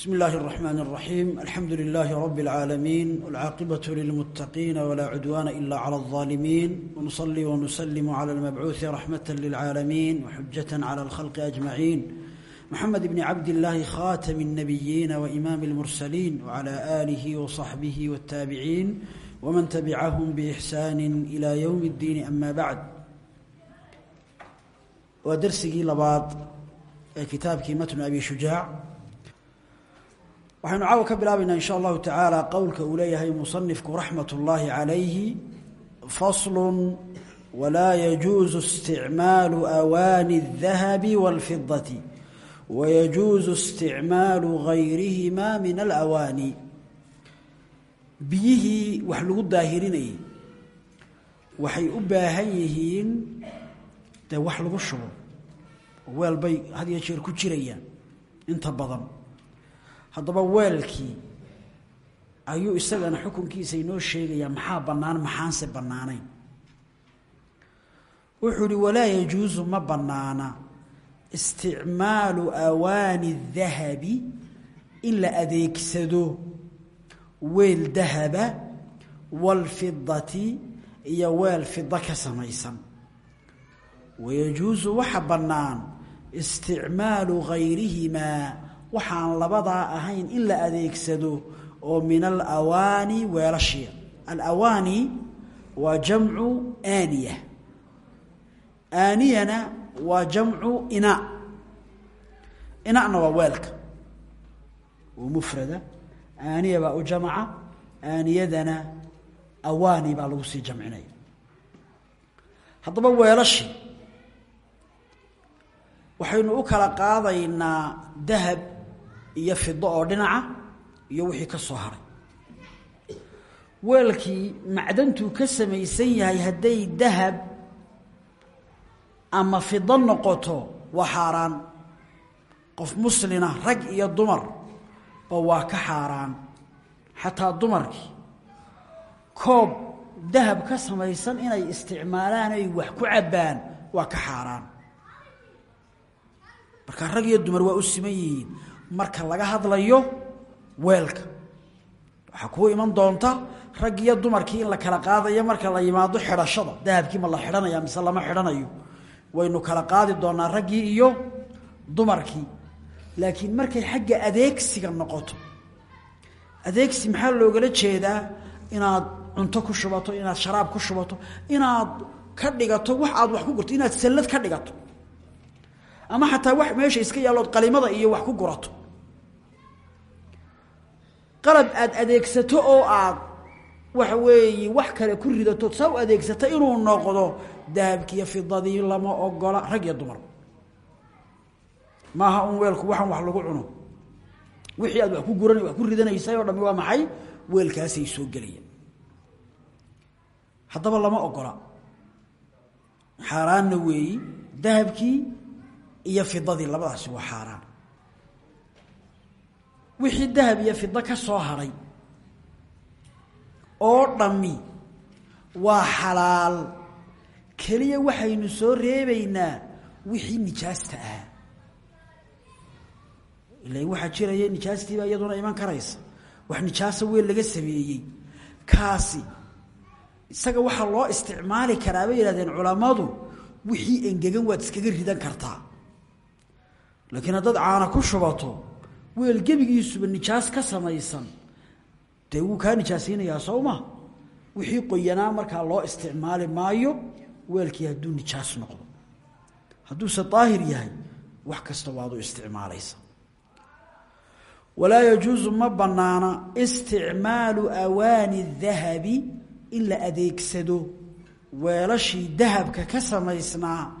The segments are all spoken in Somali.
بسم الله الرحمن الرحيم الحمد لله رب العالمين والعاقبة للمتقين ولا عدوان إلا على الظالمين ونصلي ونسلم على المبعوث رحمة للعالمين وحجة على الخلق أجمعين محمد بن عبد الله خاتم النبيين وإمام المرسلين وعلى آله وصحبه والتابعين ومن تبعهم بإحسان إلى يوم الدين أما بعد ودرسي لبعض كتاب متن أبي شجاع waxaynu caawa ka bilaabaynaa in sha allahu tacaala qowlka uu leeyahay musanifku raxmat ullaahi calayhi faslun walaa yajuusu isticmaalu awaani الdahabi wاlfidati wayajuusu isticmaalu gayrihima min alawaani biyihii wax lagu daahirinayay waxay u baahan yihiin dee wax lagu shubo weel bay had iyo jeer ku jirayaan inta badan haddaba weelkii ayuu isagana xukunkiisa inoo sheegayaa maxaa bannaan? Maxaanse bannaanayn. Wuxuu ihi walaa yajuusu ma bannaana isticmaalu awaani dahabi in la adeegsado weel dahaba waalfidati iyo weel fida ka samaysan. Wayajuusu waxa bannaan isticmaalu gayrihimaa waxaan labadaa ahayn in la adeegsado oo min alawaani weelashia alawaani waa jamcu aaniya. Aaniyana waa jamcu ina. Inana waa weelka. Oo mufrada. Aaniya baa u jamca. Aaniyadana awaani baa lagu sii jamcinaya. Haddaba weelashi waxaynu u kala qaadaynaa dahab iyo fido oo dhinaca iyo wixii ka soo haray. Weelkii macdantuu ka samaysan yahay hadday dahab ama fido noqoto waa xaaraan. Qof muslina rag iyo dumar ba waa ka xaaraan. Xataa dumarkii. Koob dahab ka samaysan inay isticmaalaan ay wax ku cabbaan waa ka xaaraan. Marka rag iyo dumar waa u siman yihiin marka laga hadlayo weelka. Waxaa kuu iman doonta rag iyo dumarkii in la kala qaadayo marka la yimaado xidhashada dahabkii ma la xidhanaya mise lama xidhanayo. Waynu kala qaadi doonaa raggii iyo dumarkii. Laakiin markay xagga adeegsiga noqoto adeegsi maxaa loogala jeedaa? Inaad cunto ku shubato inaad sharaab ku shubato inaad ka dhigato wax aad wax ku gurto inaad sallad ka dhigato. Ama xataa wax meesha iska yaallood qalimada iyo wax ku gurato qalab aad adeegsato oo aad waxa weeye wax kale ku ridatood saa u adeegsata inuu noqdo dahabkiiyo fidadii lama ogola rag iyo dumar. Maaha un weelku waxaan wax lagu cuno. Wixii aad wax ku guran wax ku ridanaysay oo dhami waa maxay? Weelkaasay soo gelayaan haddaba lama ogola. Xaaraanna weeyi dahabkii iyo fidadii labadaasi waa xaaraan wixii dahab iyo fido ka soo hadhay oo dhammi. Waa xalaal. Keliya waxaynu soo reebaynaa wixii nijaasta ahaa ilan waxaa jiraya nijaastiibaa iyaduna iman karaysa. Wax nijaasa weel laga sameeyey. Kaasi isaga waxaa loo isticmaali karaa bay yihahdeen culammadu wixii engegan waad iskaga ridan kartaa. Laakiin haddaad caana ku shubato weel gebigiisuba nijaas ka samaysan. Dee wuu kaa nijaasaynayaa soo ma wixii qoyanaa markaa loo isticmaali maayo weelkii hadduu nijaas noqdo. Hadduuse daahir yahay wax kasta waad u isticmaalaysa walaa yajuusu ma bannaana isticmaalu awaani dahabi in la adeegsado. Weelashii dahabka ka samaysnaa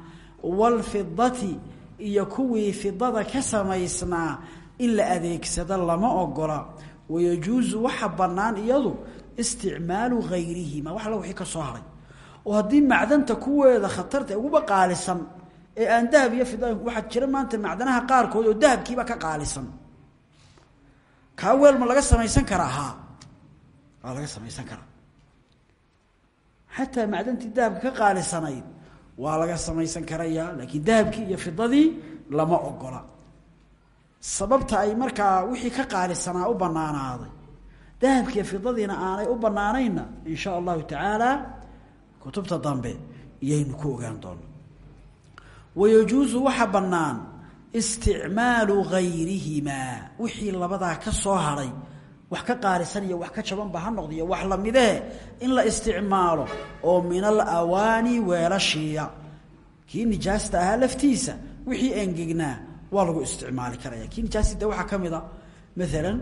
walfidati iyo kuwii fidada ka samaysnaa in la adeegsado lama ogola. Wayajuusu waxa bannaan iyadu isticmaalu gayrihima wax alla wixii ka soo haray. Oo haddii macdanta kuweeda khatarta uguba qaalisan ee aan dahab iyo fida waxaa jira maanta macdanaha qaarkood oo dahabkiiba ka qaalisan. Kaa weel ma laga samaysan karaa haa waa laga samaysan karaa xataa macdantii dahabka ka qaalisanayd waa laga samaysan karayaa laakiin dahabkii iyo fidadii lama ogola sababta ay markaa wixii ka qaalisanaa u banaanaaday dahabkiiyo fidadiina aanay u banaanaynna in sha allahu tacaala kutubta dambe iyaynu ku ogaan doona wayajuusu waxa bannaan isticmaalu gayrihimaa wixii labadaa ka soo hadhay wax ka qaalisan iyo wax ka jabanba ha noqdiyo wax lamidee in la isticmaalo oo min alawaani weelashiiya kii nijaasta ahaa laftiisa wixii engegnaa waa lagu isticmaali karaya kii nijaasti de waxaa ka mid a maalan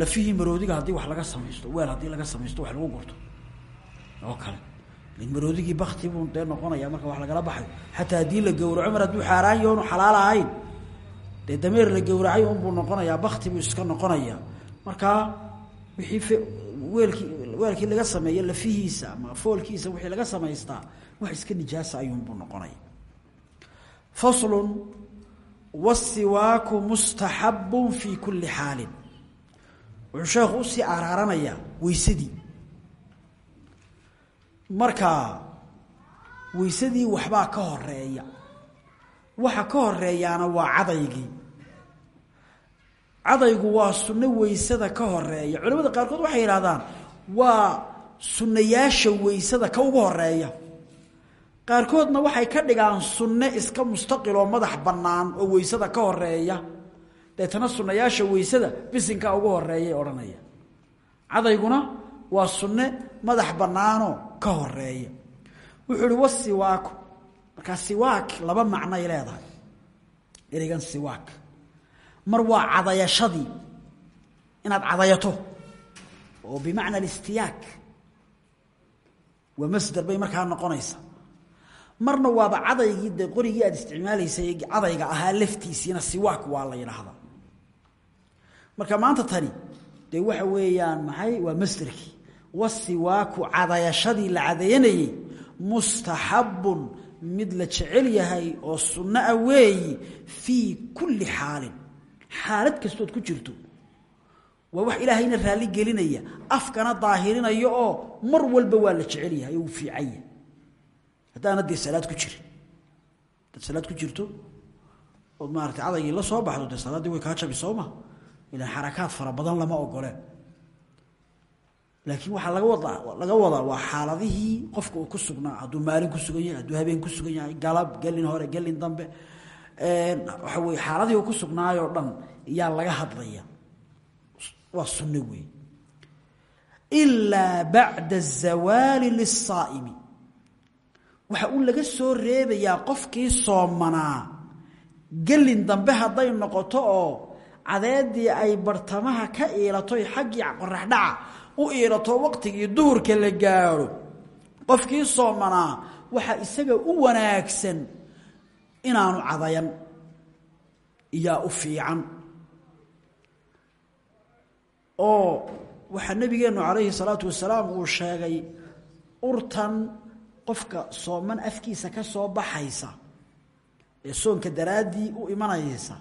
lafihii maroodiga haddii wax laga samaysto weel haddii laga samaysto wax lagu gurto oo kale. Maroodigii bakti buu dee noqonaya marka wax lagala baxayo. Xataa haddii la gowraco mar hadduu xaaraan yoonu xalaal ahayn dee dameer la gowracay unbuu noqonayaa bakti buu iska noqonaya markaa wixii weelkii weelkii laga sameeye lafihiisa ama foolkiisa wixii laga samaystaa wax iska nijaasa ayuunbuu noqonaya. Faslun wasiwaaku mustaxabun fi kuli xaalin wuxuu sheekhu u sii araaranayaa weysadii markaa weysadii waxbaa ka horreeya waxa ka horeeyaana waa cadaygii cadaygu waa sunno weysada ka horreeya culamada qaarkood waxay yidhahdaan waa sunnayaasha weysada ka ugu horreeya qaarkoodna waxay ka dhigaan sunne iska mustaqiloo madax bannaan oo weysada ka horreeya deetana sunnayaasha weysada bisinkaa ugu horeeyay odhanaya. Cadayguna waa sunne madax bannaanoo ka horreeya wuxuu uhi wasiwaaku markaa siwaak laba macnoay leedahay. Ereygan siwaak. Mar waa cadayashadii. Inaad cadayato. Oo bimacna alistiyaak. Waa masder bay markaa noqonaysa marna waaba cadaygii dee qorigii aad isticmaalaysay cadayga ahaa laftiisiina siwaak waa la yidhaahdaa marka maanta tani dee waxa weeyaan maxay? Waa masderkii wasiwaaku cadayashadii la cadayanayey mustaxabun mid la jecel yahay oo sunno ah weeyi fii kulli xaalin. Xaalad kastood ku jirto. Waa wax ilaahayna raalli gelinaya afkana daahirinaya oo mar walba waa la jecel yahay uu fiican haddaana dee salaad ku jirin haddaad salaad ku jirto ood maarata cadaygii la soo baxdo dee salaaddii way kaa jabi soo ma ilaan xarakaad fara badan lama ogoleen. Laakiin waxaa laga wadaa laga wadaa waa xaaladihii qofka uu ku sugnaa. Hadduu maalin ku sugan yahay hadduu habeen ku sugan yahay galab gelin hore gelin dambe waxa weye xaaladihii uu ku sugnaayoo dhan yaa laga hadlaya waa sunno wey ilaa bacda azawaali liلsaa'imi waxa uu laga soo reebayaa qofkii soomanaa gelin dambe hadday noqoto oo cadeedii ay bartamaha ka iilatoy xaggii qoraxdhaca u iilato waqtigii duhurka la gaadho qofkii soomanaa waxaa isaga u wanaagsan inaanu cadayan iyaa u fiican. Oo waxaa nebigeennu calayhi salaatu wasalaam uu sheegay urtan qofka sooman afkiisa ka soo baxaysa ee soonka daraaddii u imanaysa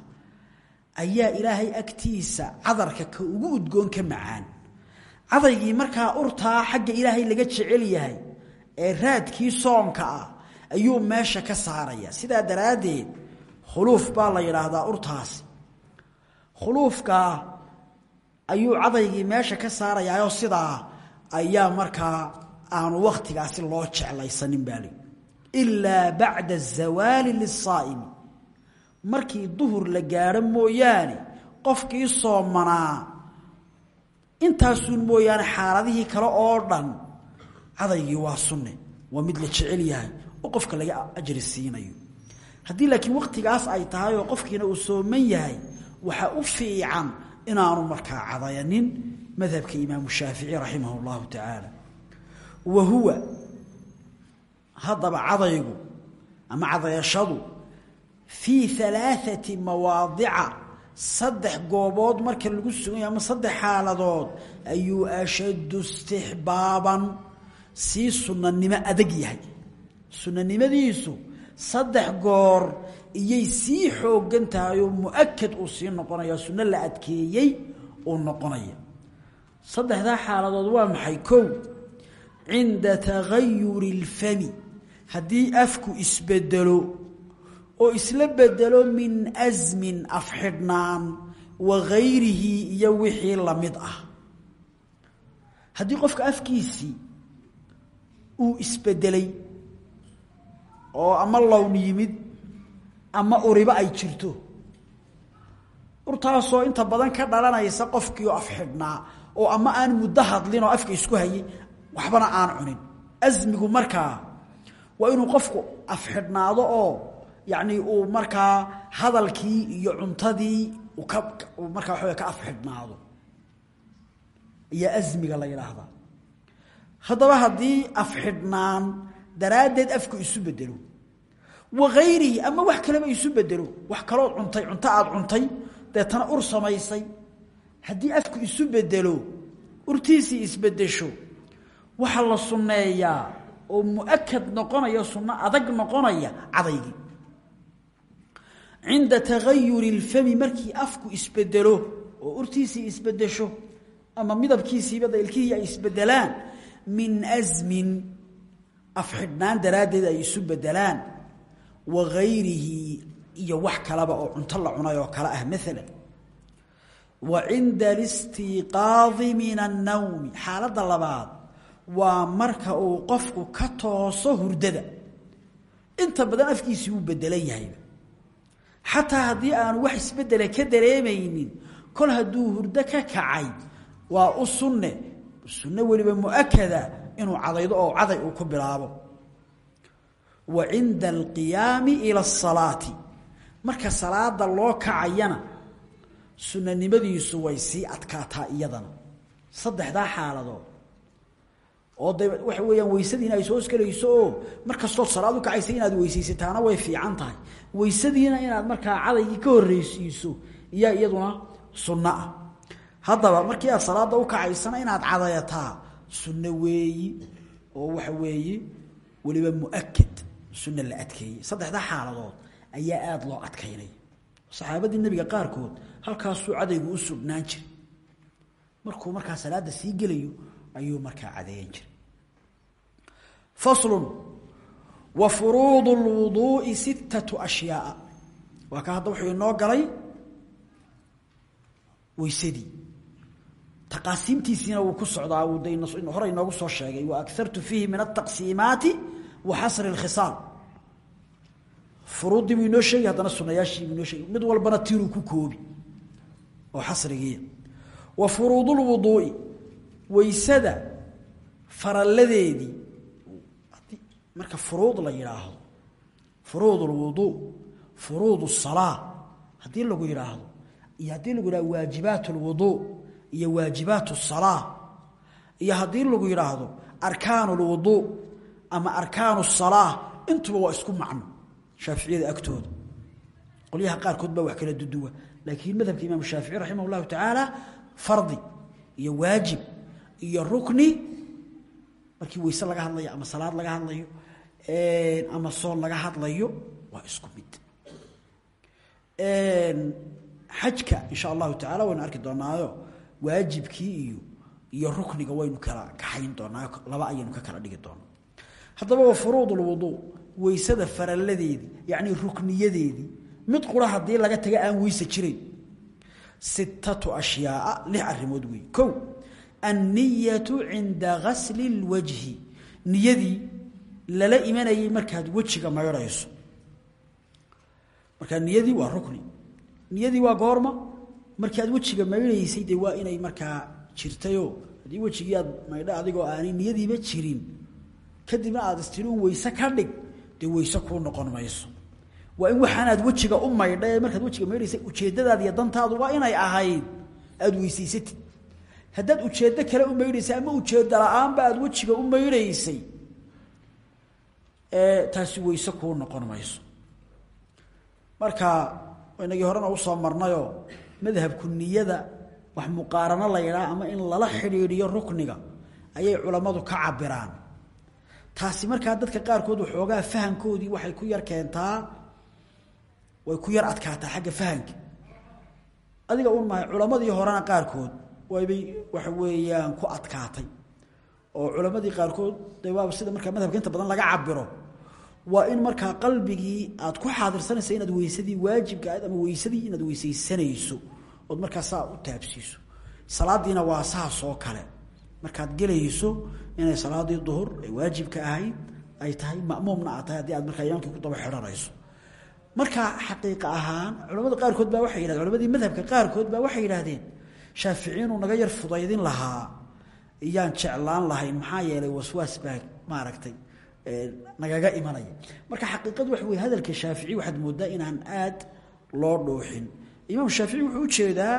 ayaa ilaahay agtiisa cadarka ka ugu udgoon ka macaan. Cadaygii markaa urtaa xagga ilaahay laga jecel yahay ee raadkii soonka ah ayuu meesha ka saaraya. Sidaa daraaddeed khuluuf baa la yidhaahdaa urtaasi khuluufkaa ayuu cadaygii meesha ka saarayaayoo sidaa ayaa markaa aanu wakhtigaasi loo jeclaysanin baa li ilaa bacda azawaali lisaa'imi markii duhur la gaadho mooyaane qofkii soomanaa intaasuun mooyaane xaaladihii kale oo dhan cadaygii waa sunne waa mid la jecel yahay qofka laga ajri siinayo. Laakiin wakhtigaas ay tahay oo qofkiina uu sooman yahay waxaa u fiican inaanu markaa cadayanin madhabka imaamu shaafici raximah اllahu tacaala wa huwa haddaba cadaygu ama cadayashadu fii alaaثati mawaadica saddex goobood marka lagu sugan yahay ama saddex xaaladood ayuu ashaddu istixbaaban sii sunanimo adag yahay. Sunanimadiisu saddex goor iyay sii xoogan tahay oo muakad uu sii noqonaya sunno la adkeeyey uu noqonaya. Saddexdaa xaaladood waa maxay? Kow cinda tagayuri اlfami haddii afku isbedelo oo isla bedelo min asmin afxidhnaan wa gayrihi iyo wixii la mid ah. Haddii qofka afkiisii uu isbedelay oo ama lown yimid ama uriba ay jirto urtaasoo inta badan ka dhalanaysa qofkii oo afxidhnaa oo ama aan muddo hadlin oo afka isku hayay waxbana aan cunin. Asmigu markaa waa inuu qofku afxidhnaado oo yacni uu markaa hadalkii iyo cuntadii ka markaa waxaw ka afxidhnaado. Ayaa asmiga la yidhaahdaa. Haddaba haddii afxidhnaan daraaddeed afku isu bedelo wa hayrihi ama wax kaleba isu bedelo wax kalood cuntay cunto aada cuntay deetana ur samaysay haddii afku isu bedelo urtiisii isbedesho waxaa la sunneeyaa oo muakad noqonaya sunno adag noqonaya cadaygii cinda tagayuri اlfami markii afku isbedelo oo urtiisii isbedesho ama midabkiisiiba daylkihii ay isbedelaan min asmin afxidhnaan daraaddeed ay isu bedelaan wa gayrihi iyo wax kalaba oo cunto la cunay oo kale ah maala wa cinda alistiiqaadi min annawmi xaaladda labaad waa marka uu qofku ka tooso hurdada. Inta badan afkiisii wuu bedelan yahayba xataa haddii aanu wax isbedela ka dareemaynin kol hadduu hurdo ka kacay waa u sunne. Sunno weliba muakada inuu cadaydo oo caday uu ku bilaabo. Wa cinda alqiyaami ila asalaati marka salaada loo kacayana sunanimadiisu way sii adkaataa iyadana. Saddexdaa xaaladood oo de waxa weeyaan weysadiina ay soo isgelayso oo markastood salaad u kacaysa inaad weysaysataana way fiican tahay. Weysadiina inaad markaa cadaygii ka horreysiiso iyaa iyaduna sunno ah. Markii aad salaada u kacaysana inaad cadayataa sunno weeyi oo waxa weeye weliba muakad sunno la adkeeyey. Saddexdaa xaaladood ayaa aada loo adkaynay saxaabadii nebiga qaarkood halkaasuu cadaygu u sugnaan jiray. Markuu markaa salaada sii gelayo ayuu markaa cadeeyan jiray faslun wa furuudu lwuduu'i sittatu ashyaaa waa ka hadda wuxuu inoo galay weysadii taqaasiimtiisiina wuu ku socdaa wuu de hore inoogu soo sheegay wa akartu fiihi min altaqsiimaati wa xasri اlkhisaal furuuddii buu inoo sheegay haddana sunayaashii buu inoo sheegay mid marka furuud la yidhaahdo furuud lwuduu furuud الsalaa haddii lagu yidhaahdo iyo haddii lagu yidhahdo waajibaat اlwuduu iyo waajibaat الsalaa iyo haddii lagu yidhaahdo arkaan اlwuduu ama arkaan الsalaa intuba waa isku macno shaaficiyada agtooda qolyaha qaarkood baa wax kala duduwa laakiin madhabka imaam shaafici raximah اllahu tacaala fardi iyo waajib iyo rukni markii weyse laga hadlayo ama salaad laga hadlayo ama soon laga hadlayo waa isku mid. Xajka insha allahu tacala waynu arki doonaayo waajibkii iyo iyo rukniga waynu kala kaxayn doonaa laba ayaynu ka kala dhigi doonaa. Haddaba wa furuud lwuduu weysada faralladeedii yacni rukniyadeedii mid qura haddii laga taga aan weyse jirayn sittatu ashyaaa lix arrimood wey kow anniyatu cinda gasli اlwajhi niyadii lala imanayay markaad wejiga maydhayso markaa niyadii waa rukni niyadii waa goorma markii aad wejiga maydhaysay waa inay markaa jirtayoo haddii wejigii aad adigoo aanay niyadiiba jirin kadibna aad istinuun weyse ka dhig dee weyse kuu noqon mayso. Waa in waxaanaad wejiga u maydha markaad wejiga maydhaysay ujeeddadaad iyo dantaadu waa inay ahayd aada weysaysatid. Haddaad ujeeddo kale u maydhaysay ama ujeeddo la'aanba aada wejiga u maydhaysay taasi weyse kuu noqon mayso. Marka inagii horena u soo marnayoo madhabku niyada wax muqaarano la yidhaha ama in lala xidhiidhiyo rukniga ayay culammadu ka cabiraan taasi markaa dadka qaarkood waxoogaa fahamkoodii waxay ku yar keentaa way ku yar adkaataa xagga fahamka. Adiga un mahay culammadii horena qaarkood waybay waxa weeyaan ku adkaatay oo culammadii qaarkood de waaba sida markaa madhabka inta badan laga cabiro waa in markaa qalbigii aad ku xaadirsanaysa inaad weysadii waajibka ahayd ama weysadii inaad weysaysanayso ood markaa saa u taabsiiso. Salaadiina waa saas oo kale. Markaad gelayso inay salaadii duhur ee waajibka ahayd ay tahay ma'muumna aad tahay aad markaa imaamkii ku daba xidhanayso. Marka xaqiiqa ahaan culamada qaarkood baa waxay yidhahdeen culamadii madhabka qaarkood baa waxay yidhaahdeen shaaficiyiinuu naga yar fudaydin lahaa iyaan jeclaan lahayn maxaa yeelay waswaas baa maaragtay nagaga imanaya marka xaqiiqadu waxa weye hadalka shaafici waxaad moodaa inaan aad loo dhuuxin. Imaam shaafici wuxuu u jeedaa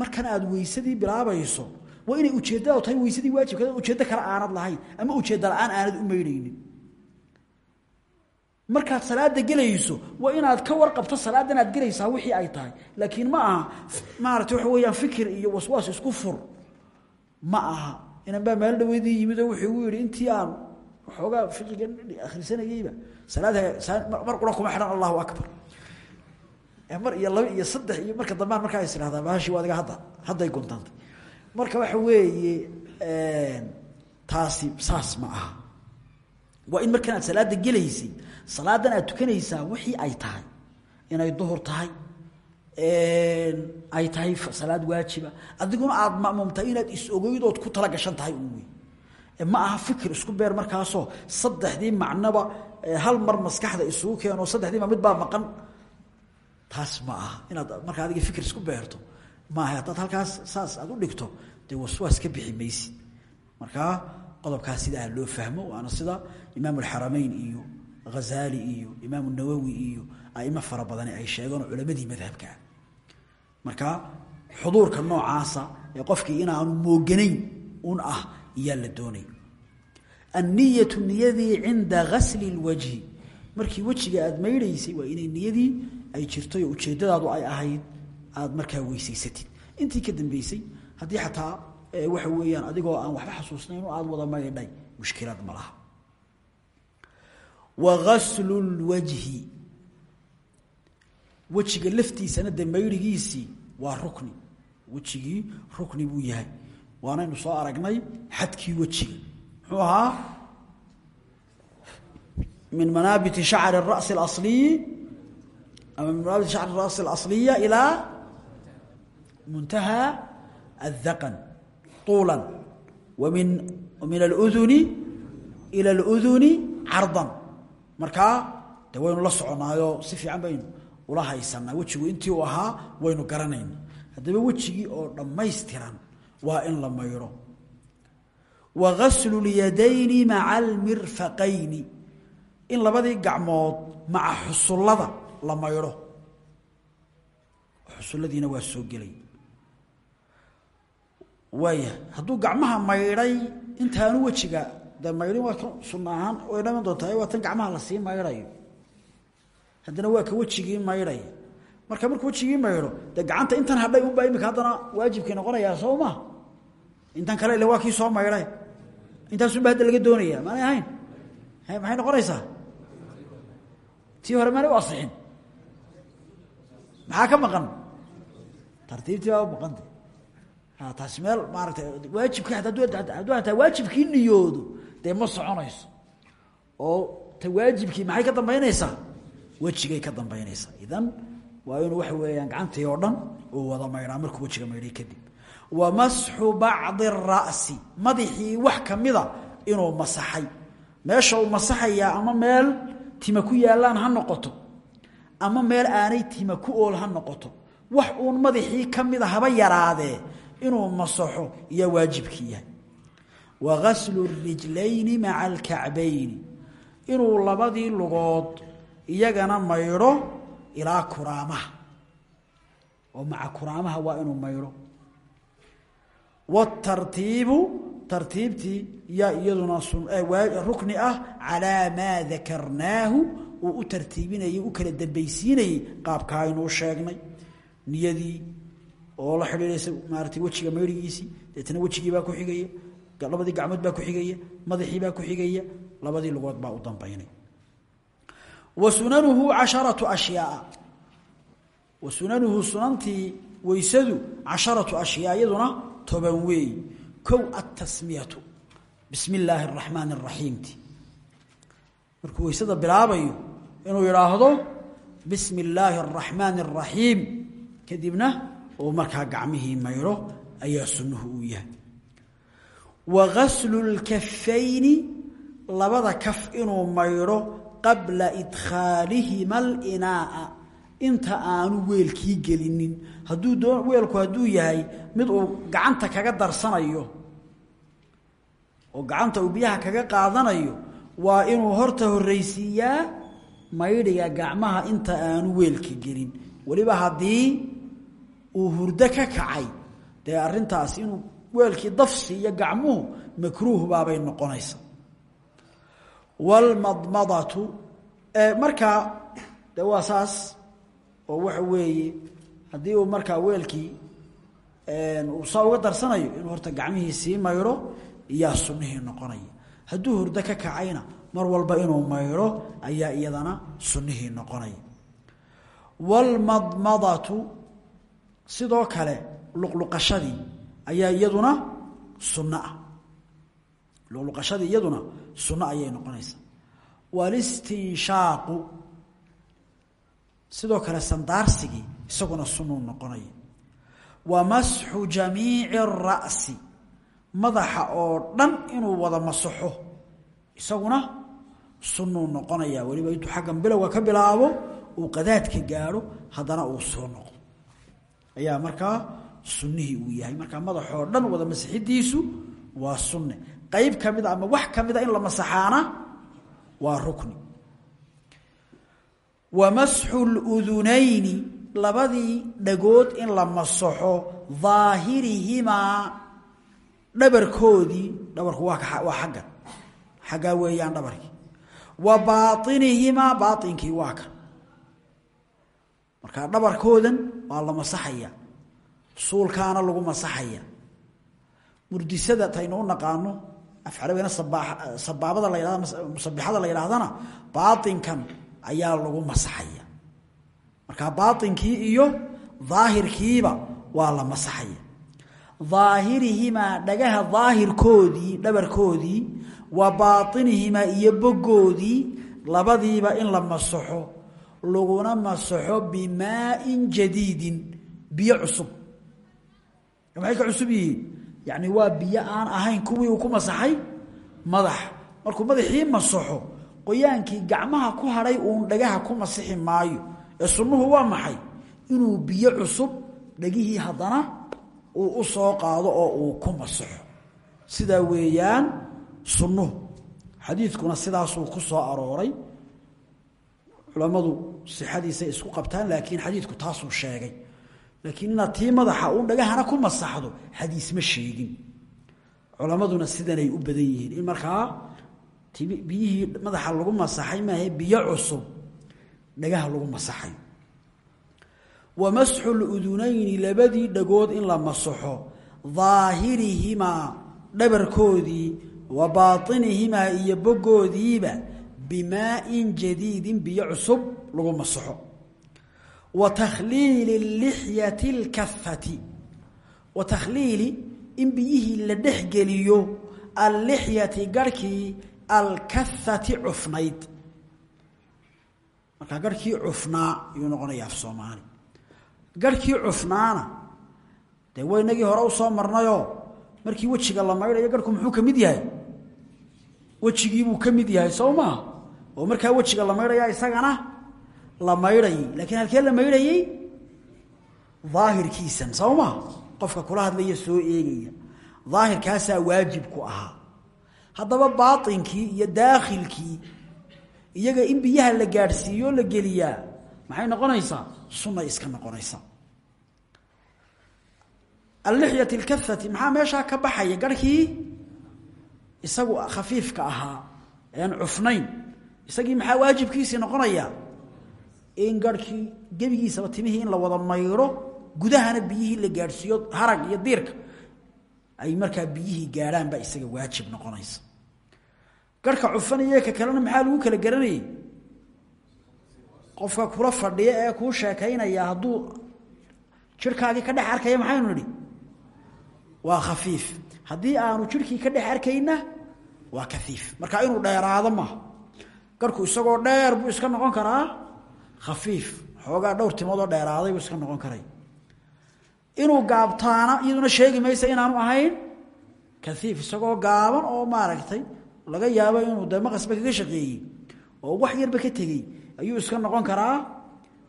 markan aad weysadii bilaabayso waa inay ujeeddada tahay weysadii waajibka ujeeddo kale aanad lahayn ama ujeedda la'aan aanad u meydhaynin markaad salaada gelayso waa inaad ka warqabto salaadan aad gelaysaa wixii ay tahay. Laakiin ma aha maarata waxa weyaan fikir iyo waswaas isku fur. Ma aha inan baa maalin dhaweydii yimid oo wuxuu igu yidhi intii aan waxoogaa fiqiga akhrisanayeyba mar qura kuma xidhan allahu akbar. Mar iyo laba iyo saddex iyo marka dambaan markaa is idhahdaa bahashi waa adiga hadda hadday guntantay. Marka waxa weeye taasi saas ma aha. Waa in markan aad salaada gelaysay salaadan aad tukanaysaa wixii ay tahay inay duhur tahay ay tahay salaad waajiba. Adiguna aada ma'muumtahay inaad is-ogeydood ku tala gashan tahay un wey ma aha fikir isku beer markaasoo saddexdii macnoba hal mar maskaxda isugu keeno saddexdiiba mid baa maqan. Taas ma aha inaad markaa adiga fikir isku beerto. Maaha haddaad halkaas saas aad u dhigto dee waswaas ka bixi maysid. Markaa qodobkaas sidaa loo fahmo waana sida imaam alxarameyn iyo hazaali iyo imaam nawowi iyo aimo fara badani ay sheegeen culamadii madhabkaa marka xuduurka noocaasa ee qofkii inaanu mooganayn un ah iyaa la doonay. Anniyatu niyadii cinda gasli اlwajhi markii wejiga aad maydhaysay waa inay niyadii ay jirtay oo ujeeddadaadu ay ahayd aada markaa weysaysatid intii ka dambeysay haddii xataa waxa weeyaan adigoo aan waxba xasuusnayn oo aada wada maydhay mushkilad ma laha. Wa gaslu lwajhi wejiga laftiisana dee maydhigiisii waa rukni wejigii rukni buu yahay waanaynu soo aragnay xadkii wejiga muxuu ahaa min manaabiti shacri الra'si اlasliyi ama min manaabiti shacri الra'si اlasliya ilaa muntaha الdaqn طuula wamin min اlأduni ilى اlأduni cardan markaa de waynu la soconaayo si fiican baynu ula haysanaa. Wejigu intii uu ahaa waynu garanayna haddaba wejigii oo dhammaystiran waa in la maydho wa gaslu اlyadayni maca almirfaqayni in labadii gacmood maca xusullada la maydho xusulladiina waa soo gelay. Waaya hadduu gacmaha maydhay intaanu wejiga de maydhin waa ka sunna ahaan way dhaman doontaa waa gacmaha la sii maydhayo haddana waa ka wejigii maydhaya marka markuu wejigii maydho dee gacanta intan hadhay unbaa imika haddana waajibkii noqonayaa soo ma? Intan kale ile waa soo maydhay. Intaasunba hadda laga doonaya maanay ahayn? Maxay noqonaysaa? Tii hore maanay u asixin. Ka maqan? Tartiibtii baa u maqanta taasi meel maaragtay waajibkii hadduu hataa waajibkii niyoodo dee ma soconayso. Oo ta maxay ka dambaynaysaa wejigay ka dambaynaysaa idan waa inuu waxa weeyaan gacantii oo dhan uu wada maydhaa markuu wejiga maydhay kadib. Wa masxu bacdi ara'si madaxii wax kamida inuu masaxay. Meesha uu masaxayaa ama meel tima ku yaallaan ha noqoto ama meel aanay tima ku ool ha noqoto wax uun madaxii ka mida haba yaraadee inuu masaxo iyo waajibkii yahay. Wa gaslu rijlayni maca alkacbayni inuu labadii lugood iyagana maydho ilaa kuraamaha. oo maca kuraamaha waa inuu maydho wاtartiibu tartiibtii yaa iyaduna rukni ah calىa maa dakarnaahu uu u tartiibinayay u kala dambaysiinayey qaabka aynuu sheegnay. Niyadii oo la xidhiidhaysa maarata wejiga maydhigiisii deetana wejigii baa ku xigaya labadii gacmood baa ku xigaya madaxii baa ku xigaya labadii lugood baa u dambaynay wa sunanuhu casharatu ashyaaa wa sunanuhu sunantii weysadu casharatu ashyaa iyaduna toban weey kow atasmiyatu bismi illaahi araxmaani araxiimti markuu weysada bilaabayo inuu yidhaahdo bismi illaahi araxmaani araxiim kadibna uu markaa gacmihii mayro ayaa sunnuhu uu yahay wa gaslu lkafayni labada kaf inuu maydho qabla idkhaalihima alinaaa. Inta aanu weelkii gelinin. Hadduu weelku hadduu yahay mid uu gacanta kaga darsanayo oo gacanta uu biyaha kaga qaadanayo waa inuu horta horraysiiyaa maydhiga gacmaha inta aanu weelka gelin. Weliba haddii uu hurdo ka kacay dee arrintaas inuu weelkii dafsi iyo gacmuhu makruuh baabay noqonaysa wlmadmadatu markaa de waa saas oo waxa weeye haddii uu markaa weelkii uu saa uga darsanayo inuu horta gacmihii sii maydho iyaa sunnihii noqonaya. Hadduu hurdo ka kacayna mar walba inuu maydho ayaa iyadana sunnihii noqonaya. Waalmadmadatu sidoo kale luqluqashadii ayaa iyaduna sunno ah luqluqashadii iyaduna sunno ayay noqonaysaa. Walistinshaaqu sidoo kale sandaarsigii isaguna sunnuu noqonaya wa masxu jamiici ara'si madaxa oo dhan inuu wada masaxo isaguna sunnuu noqonaya weliba intuu xaggan bilowga ka bilaabo uu qadaadka gaadho haddana uu soo noqdo. Ayaa markaa sunnihii uu yahay. Markaa madaxoo dhan wada masixidiisu waa sunne qayb ka mida ama wax ka mida in la masaxaana waa rukni. Wa masxu ludunayni labadii dhagood in la masaxo daahirihimaa dhabarkoodii dhabarku waa xaggan. Xaggaa weeyaan dhabarkii. Wa baainihimaa baainkii waa kan markaa dhabarkoodan waa la masaxaya. Suulkaana lagu masaxaya. Murdisada taynu u naqaano afcarabina sabaabada la yhahda musabixada la yidhahdana baainkan ayaa lagu masaxaya. Markaa baainkii iyo daahirkiiba waa la masaxaya. Daahirihimaa dhagaha daahirkoodii dhabarkoodii wa baainihimaa iyo bogoodii labadiiba in la masaxo laguna masaxo bimaain jadiidin biyo cusub. Maxay ka cusub yihiin yacni waa biyo aan ahayn kuwii uu ku masaxay madax. Markuu madaxii masaxo qoyaankii gacmaha ku hadhay uun dhagaha ku masixi maayo. Ee sunnuhu waa maxay? Inuu biyo cusub dhagihii haddana uu u soo qaado oo uu ku masaxo. Sidaa weeyaan sunnuhu. Xadiidkuna sidaasuu ku soo arooray. Culammadu sixadiisay isku qabtaan laakiin xadiidku taasuu sheegay laakiin inaad tii madaxa uun dhagahana ku masaxdo xadiis ma sheegin. Culammaduna sidanay u badan yihiin. In markaa biyihii madaxa lagu masaxay maahe biyo cusub dhagaha lagu masaxayo. Wa masxu ludunayni labadii dhagood in la masaxo daahirihimaa dhabarkoodii wa baatinihimaa iyo bogoodiiba bimaain jadiidin biyo cusub lagu masaxo wa takhliili lixyati اlkafati wa takhliili in biyihii la dhexgeliyo allixyati garhkii alkahati cufnayd. Markaa garhkii cufnaa af soomaali. Garhkii cufnaana dee waynagii hore u soo marnayoo markii wejiga la maydhayo garhku muxuu ka mid yahay? Wejigiibuu ka mid yahay soo maa oo markaa wejiga la maydhaya isagana la maydhayay laakiin halkee la maydhayey daahirkiisan soo qofka kula hadlaya soo eegaya. Daahirkaasaa waajib ku ahaa. Haddaba baainkii iyo daakhilkii iyaga in biyaha la gaadhsiiyo la geliyaa maxay noqonaysaa? Sunay iska noqonaysaa. Allixyat اlkafati maxaa meeshaa ka baxaya? Garhkii isagu khafiifka ahaa ean cufnayn. Isagii maxaa waajibkiisii noqonaya in garhkii gebigiisaba timihii in la wada maydho gudahana biyihii la gaadhsiiyo harag iyo diirka ay markaa biyihii gaadhaan baa isaga waajib noqonaysa. Garhka cufanaye ka kalena maxaa lagu kala garanayay? Qofka kula fadhiya ee kuu sheekaynaya hadduu jirhkaagii ka dhex arkaya maxaynu nidhi? Waa khafiif. Haddii aanu jirhkii ka dhex arkayna waa kaiif marka inuu dheeraado maaha garhku isagoo dheer buu iska noqon karaa khafiif xoogaa dhowr timoodoo dheeraaday iska noqon karay. Inuu gaabtaana iyaduna sheegi maysa inaanu ahayn kaiif isagoo gaaban oo maaragtay laga yaabo inuu de maqasba kaga shaqeeyey oo wax yarba ka tegey ayuu iska noqon karaa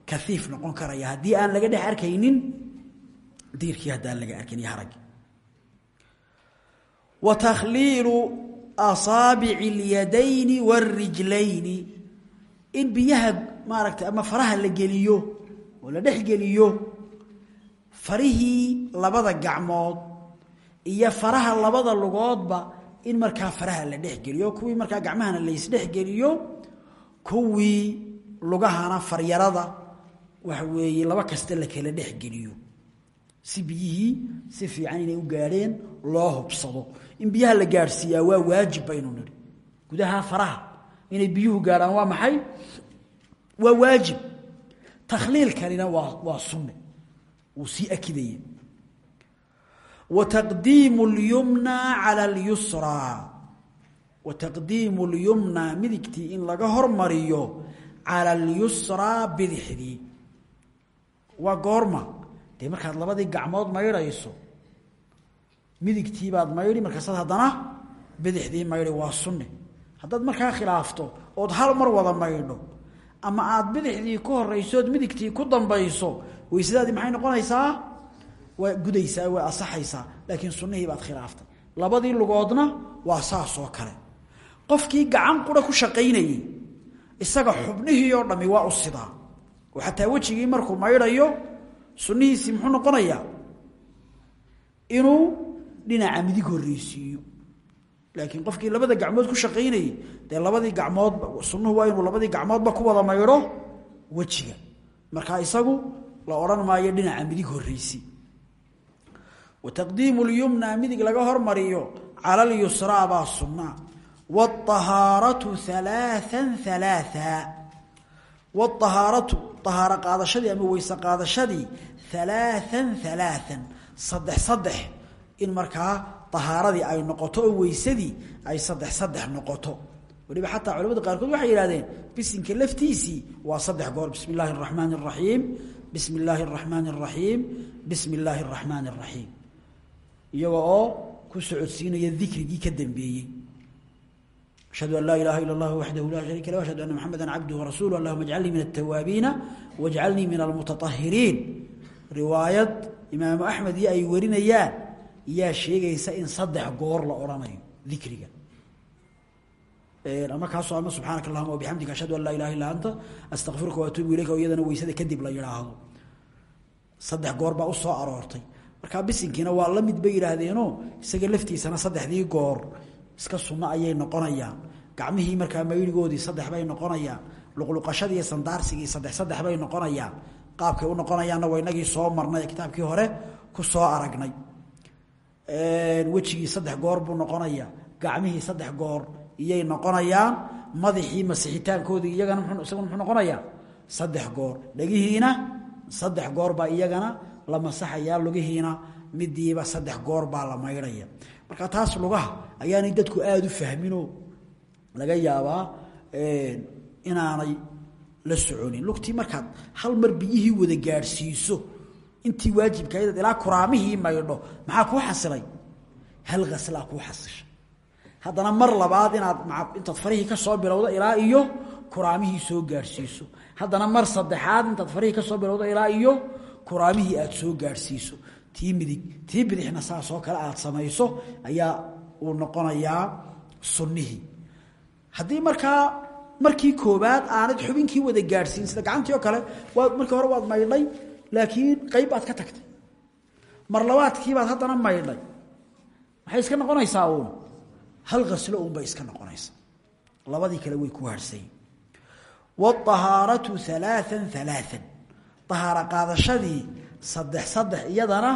kaiif noqon karaya haddii aan laga dhex arkaynin diirkii haddaan laga arkayn iyo haraggi wa takhliilu asaabici اlyadayni wاrijlayni in biyaha maaragtay ama faraha la geliyo oo la dhex geliyo farihii labada gacmood iyo faraha labada lugoodba in markaa faraha la dhexgeliyo kuwii markaa gacmahana laysdhexgeliyo kuwii lugahana faryarada waxa weeye laba kasta la kala dhexgeliyo si biyihii si fiican inay u gaadheen loo hubsado. In biyaha la gaadhsiiyaa waa waajib baynu nidhi. Gudaha faraha inay biyuhu gaadhaan waa maxay waa waajib takhliilkanina waa waa sunne wuu sii akidaya wa taqdiimu اlyumna cala اlyusraa wa taqdiimu اlyumna midigtii in laga hormariyo cala اlyusraa bidixdii waa goorma dee markaad labadii gacmood maydhayso midigtii baad maydhi markaasaad haddana bidixdii maydhi waa sunne haddaad markaa khilaafto ood hal mar wada maydho ama aad bidixdii ku horaysood midigtii ku dambayso weysadaadii maxay noqonaysaa? Waa gudaysaa waa asaxaysaa. Laakiin sunnihii baad khilaaftay. Labadii lugoodna waa saasoo kale. Qofkii gacan qura ku shaqaynayey isaga xubnihii oo dhammi waa u sidaa. Oo xataa wejigii markuu maydhayo sunnihiisii muxuu noqonayaa? Inuu dhinaca midig horreysiiyo laakiin qofkii labada gacmood ku shaqaynayey dee labadii gacmoodba sunnuhu waa inuu labadii gacmoodba ku wada maydho wejiga markaa isagu la odhan maayo dhinaca midig horreysi wa taqdiimu lyumna midig laga hormariyo cala lyusraa baa sunnaa wاطahaaratu halaaan halaaa wاطahaaratu طahaaro qaadashadii ama weyse qaadashadii halaaan halaaan saddex saddex in markaa ahaaradii ay noqoto oo weysadii ay saddex saddex noqoto. Waliba xataa culamada qaarkood waxay yidhahdeen bisinka laftiisii waa saddex goor. Bismi illaahi araxmaani araxiim bismi illaahi araxmaani araxiim bismi illaahi oo ku socodsiinaya dikrigii ka dambeeyey. Ashhadu an laa ilaaha ila allah laa shariika lah ashhadu anna maxameda cabduhu warasuuluh allahuma ajcalnii min altawaabiina wajcalnii min almutaahiriin riwaayad imaamu axmed iyo ay warinayaan yaa sheegaysa in saddex goor la odhanayo dikriga. Ama kaasoo ama subxaanaka allahuma wabixamdika ashhadu an laa ilaha illa anta astaqfiruka waatuubu ilayka oo iyadana kadib la yidhaahdo. Saddex goor baa u soo aroortay. Markaa waa la mid bay yidhaahdeenoo isaga laftiisana saddexdii goor iska sunno ayay noqonayaan. Gacmihii markaa mayrigoodii saddex bay noqonayaan. Luqluqashadii sandaarsigii saddex saddex bay noqonayaan. Qaabkay u noqonayaanna waa soo marnay kitaabkii hore ku soo aragnay wejigii saddex goor buu noqonayaa gacmihii saddex goor iyay noqonayaan. Madaxii masixitaankoodii iyagana isaguna muxuu noqonayaa? Saddex goor. Dhegihiina saddex goor baa iyagana la masaxayaa lugihiina. Midiiba saddex goor baa la maydhaya marka taas lugaha ayaanay dadku aada u fahminoo laga yaabaa inaanay la soconin. Lugtii markaad hal mar biyihii wada gaadhsiiso intii waajibkaydad ilaa kuraamihii maydho maxaa kuu xasilay? Hal haslaa kuu xasisha haddana mar labaad inaad intaad farihii ka soo bilowdo ilaa iyo kuraamihii soo gaadhsiiso haddana mar saddexaad intaad farihii ka soo bilowdo ilaa iyo kuraamihii aad soo gaadhsiiso tii midig tii bidixna saasoo aad samayso ayaa uu noqonayaa sunnihii. Haddii markaa markii koobaad aanad xubinkii wada gaadhsiin sida gacantii oo kale markii hore waad maydhay laakiin qayb baad ka tagtay mar labaadkiibaad haddana maydhay maxay iska noqonaysaa uun hal khaslo uunbay iska noqonaysaa labadii kale way ku harhsayin wاطahaaratu ثalaaثa ثalaaثa طahaaro qaadashadii saddex saddex iyadana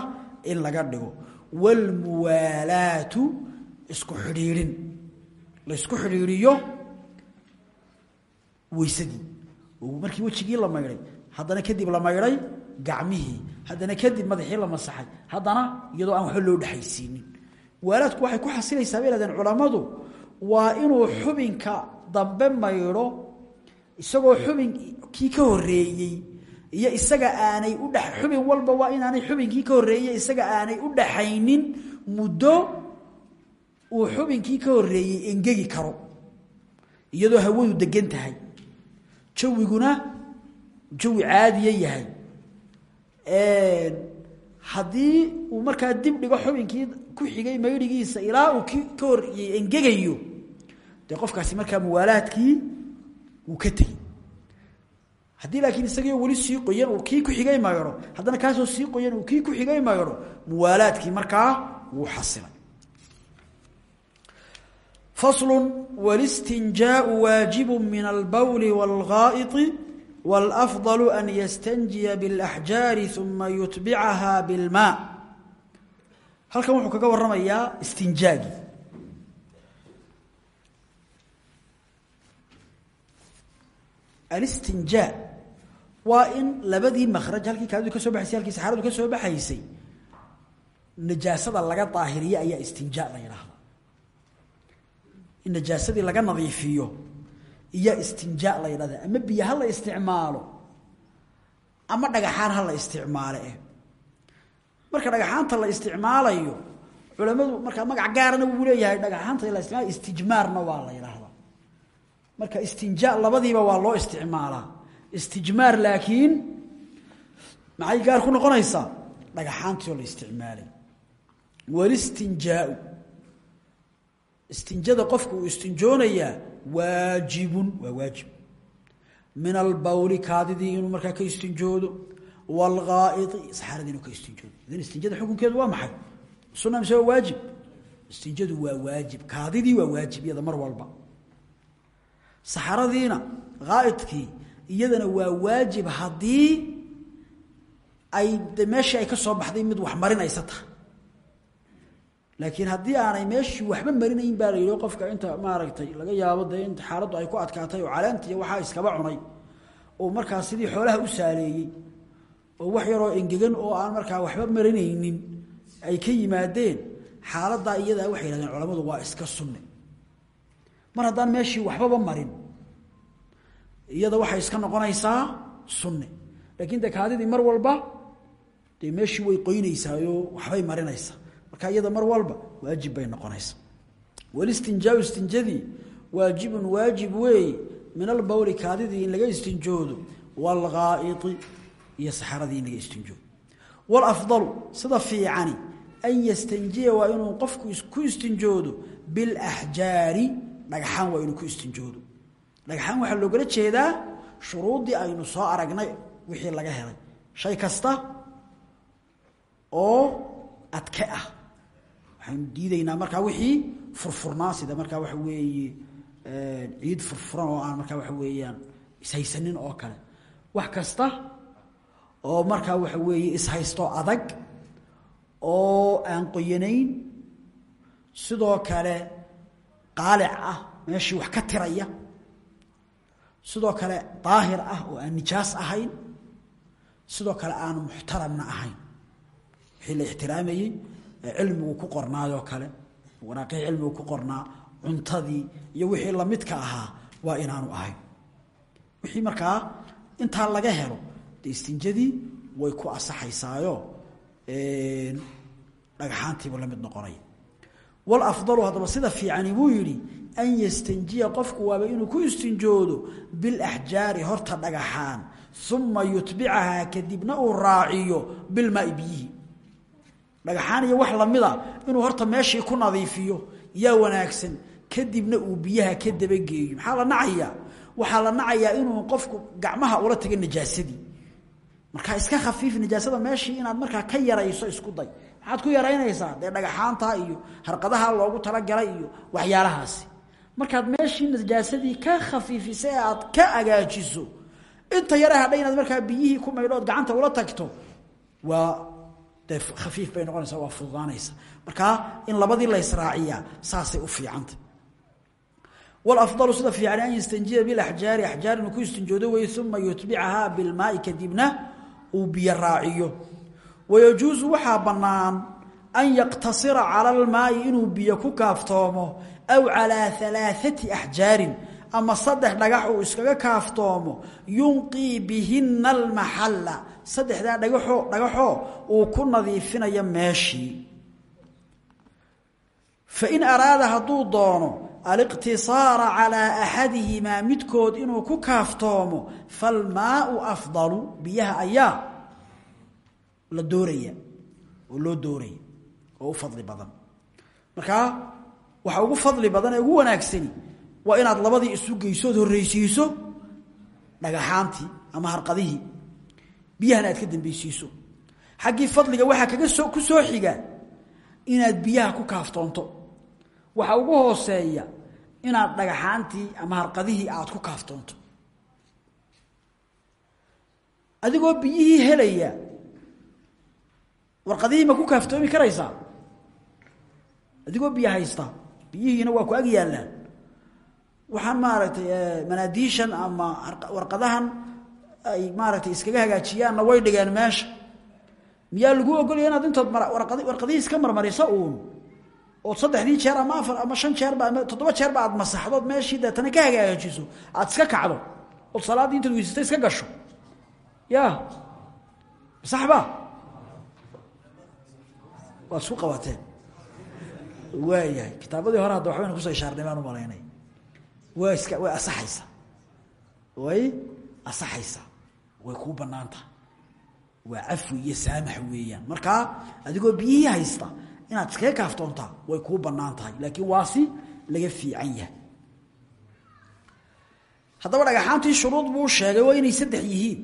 in laga dhigo wاlmuwaalaatu isku xidhiidhin laysku xidhiidhiyo weysadii markii wejigii la maydhay haddana kadib la maydhay gacmihii. Haddana kadib madaxii la masaxay. Haddana iyadoo aan waxba loo dhexaysiinin muwaalaadku waxay ku xasilaysaa bay hahdeen waa inuu xubinka dambe maydho isagoo xubin kii ka horeeyey iyo isaga aanay u dhex xubin walba waa inaanay xubinkii ka horeeyey isaga aanay u dhaxaynin muddo uu xubinkii ka horeeyey engegi karo. Iyadoo hawadu degan tahay. Jawiguna jawi caadiya yahay haddii uu markaa dib dhigo xubinkii ku xigay maydhigiisa ilaa uu ki ka hor engegayo dee qofkaasi markaa muwaalaadkii wuu ka tegey. Haddii laakiin isagao weli sii qoyan uu kii ku xigay mayro haddana kaasoo sii qoyan uu kii ku xigay mayro muwaalaadkii markaa wuu xasilay. Faslu walistinjaau waajibu min albawli wاlgaaidi wاlأfضل an yastanjiya bاlaxjaari uma yutbicaha biاlmaa halkan wuxuu kaga waramayaa istinjaagii alistinjaa waa in labadii makraj halkii kaadidu ka soo baxaysay halkii saxaradu ka soo baxaysay najaasada laga daahiriyo ayaa istinjaa la yidhaahda in najaasadii laga nadiifiyo iyaa istinjaa la yidhahda ama biyo ha la isticmaalo ama dhagaxaan ha la isticmaale. Marka dhagaxaanta la isticmaalayo culamadu markaa magac gaarana wuu leeyahay dhagaxaanta la isticmaalayo istijmaarna waa la yidhaahdaa marka istinjaa labadiiba waa loo isticmaalaa. Istijmaar laakiin maxay gaar ku noqonaysaa? Dhagaxaantii oo la isticmaalay walistinjaau istinjada qofku uu istinjoonayaa waajibun waa waajib. Min albawli kaadidii inuu markaa ka istinjoodo wlaaidi saxaaradii inuu ka istinjoodo. Idan istinjada xukunkeedu waa maxay? Sunna mise waa waajib? Istinjadu waa waajib. Kaadidii waa waajib iyada mar walba. Saxaradiina haaidkii iyadana waa waajib haddii ay meeshii ay ka soo baxday mid waxmarin aysa tahay laakiin haddii aanay meeshii waxba marinayn baa la yidhi qofka inta maaragtay laga yaabo dee in xaaladdu ay ku adkaatay oo caleenta iyo waxaa iskaba cunay oo markaa sidii xoolaha u saaleeyey oo wax yaroo engegan oo aan markaa waxba marinaynin ay ka yimaadeen xaaladdaa iyadaa waxay yihahdeen culamadu waa iska sunne. Mar haddaan meeshii waxbaba marin iyada waxay iska noqonaysaa sunne. Laakiin de kaadidii mar walba dee meeshii way qoynaysaayoo waxbay marinaysaa marka iyada mar walba waajib bay noqonaysa. Walistinjaau istinjadii waajibun waajib weey. Min albawli kaadidii in laga istinjoodo waalgaaidi iyo saxaradii in laga istinjoodo. Walafdalu sida fiicani an yastanjiya waa inuu qofku ku istinjoodo bilaxjaari dhagxaan waa inuu ku istinjoodo. Dhagxaan waxaa loogala jeedaa shuruuddii aynu soo aragnay wixii laga helay. Shay kasta oo adke ah waxaynu diidaynaa markaa wixii furfurnaa sida markaa waxa weeye ciid furfuran oo aan markaa waxa weeyaan ishaysanin oo kale. Wax kasta oo markaa waxa weeye ishaystoo adag oo aan qoyanayn sidoo kale qaalic ah meeshii wax ka tiraya sidoo kale daahir ah oo aan nijaas ahayn sidoo kale aan muxtaramna ahayn. Wixii la ixtiraamayey cilmigu ku qornaayoo kale. Waraaqihii cilmigu ku qornaa cuntadii iyo wixii lamidka ahaa waa inaanu ahayn wixii markaa intaa laga helo de istinjadii way ku asaxaysaayo dhagxaantiibu la mid noqonaya walafdalu haddaba sida fiicani buu yidhi an yastanjiya qofku waaba inuu ku istinjoodo bilaxjaari horta dhagaxaan uma yutbicahaa kadibna uu raaciyo bilmaai biyihi dhagaxaan iyo wax lamida inuu horta meeshii ku nadiifiyo yaa wanaagsan. Kadibna uu biyaha ka dabageeyo. Maxaa la nacayaa? Waxaa la nacayaa inuu qofku gacmaha ula taga najaasadii markaa iska khafiif najaasada meeshii inaad markaa ka yarayso isku day. Maxaad ku yaraynaysaa? Dee dhagaxaanta iyo harqadaha loogu talagalay iyo waxyaalahaasi. Markaad meeshii najaasadii ka khafiifisa ee aad ka agaajiso inta yare hadha inaad markaa biyihii ku maydho ood gacanta ula tagto waa dee khafiif bay noqonaysaa waa fududaanaysa. Markaa in labadii la israaciyaa saasay u fiicanta. Wlafdalu sida fiican an yastanjiya bilaxjaari axjaar inuu ku istinjoodo wey uma yutbicahaa bilmaai kadibna uu biyo raaciyo. Wayajuusu waxaa bannaan an yaqtasira cala almaai inuu biyo ku kaaftoomo aw calaa alaaثati axjaarin ama saddex dhagax uu iskaga kaaftoomo yunqii bihina almaxalla saddexdaa dhagaxoo dhagaxoo uu ku nadiifinayo meeshii. Fain araada hadduu doono aliqtisaara calaa axadihimaa midkood inuu ku kaaftoomo falmaau afdalu biyaha ayaa la dooraya oo loo dooraya oo u fadli badan. Markaa waxa ugu fadli badan ee ugu wanaagsani waa inaad labadii isu geyso ood horreysiiso ama harqadihii biyahana aad ka dambeysiiso xaggii fadliga waxaa kaga soo ku soo xiga inaad biyaha ku kaaftoonto. Waxa ugu hooseeya inaad dhagaxaantii ama harqadihii aad ku kaaftoonto. Adigoo biyihii helaya warqadihii ma ku kaaftoomi karaysaa? Adigoo biyo haysta biyihiina waa ku ag yaallaan waxaan maaragtay manaadiishan ama warqadahan ay maaragtay iskaga hagaajiyaanna way dhigeen meesha. Miyaa lagu ogolaya inaad intood warqad warqadihii iska marmarisa uun? Ood saddexdii jeer ama afar ama shan jeerba ama toddoba jeerba aad masaxdood meeshii deetana ka hagaajiso aad iska kacdo. Ood salaaddii intaad weysata iska gasho. Ya saxba waad isku qabateen. Waayahay hore hadda waxbayna ku soo ishaarnay baan u malaynay waa iska way asaxaysaa way asaxaysaa way kuu banaanta waa cafwi iyo saamax weeyaan. Markaa adigoo biyihii haysta inaad iskaga kaaftoontaa way kuu banaan laakiin waa laga fiican yahay. Haddaba dhagaxaantii shuruud buu sheegay waa inay saddex yihiin.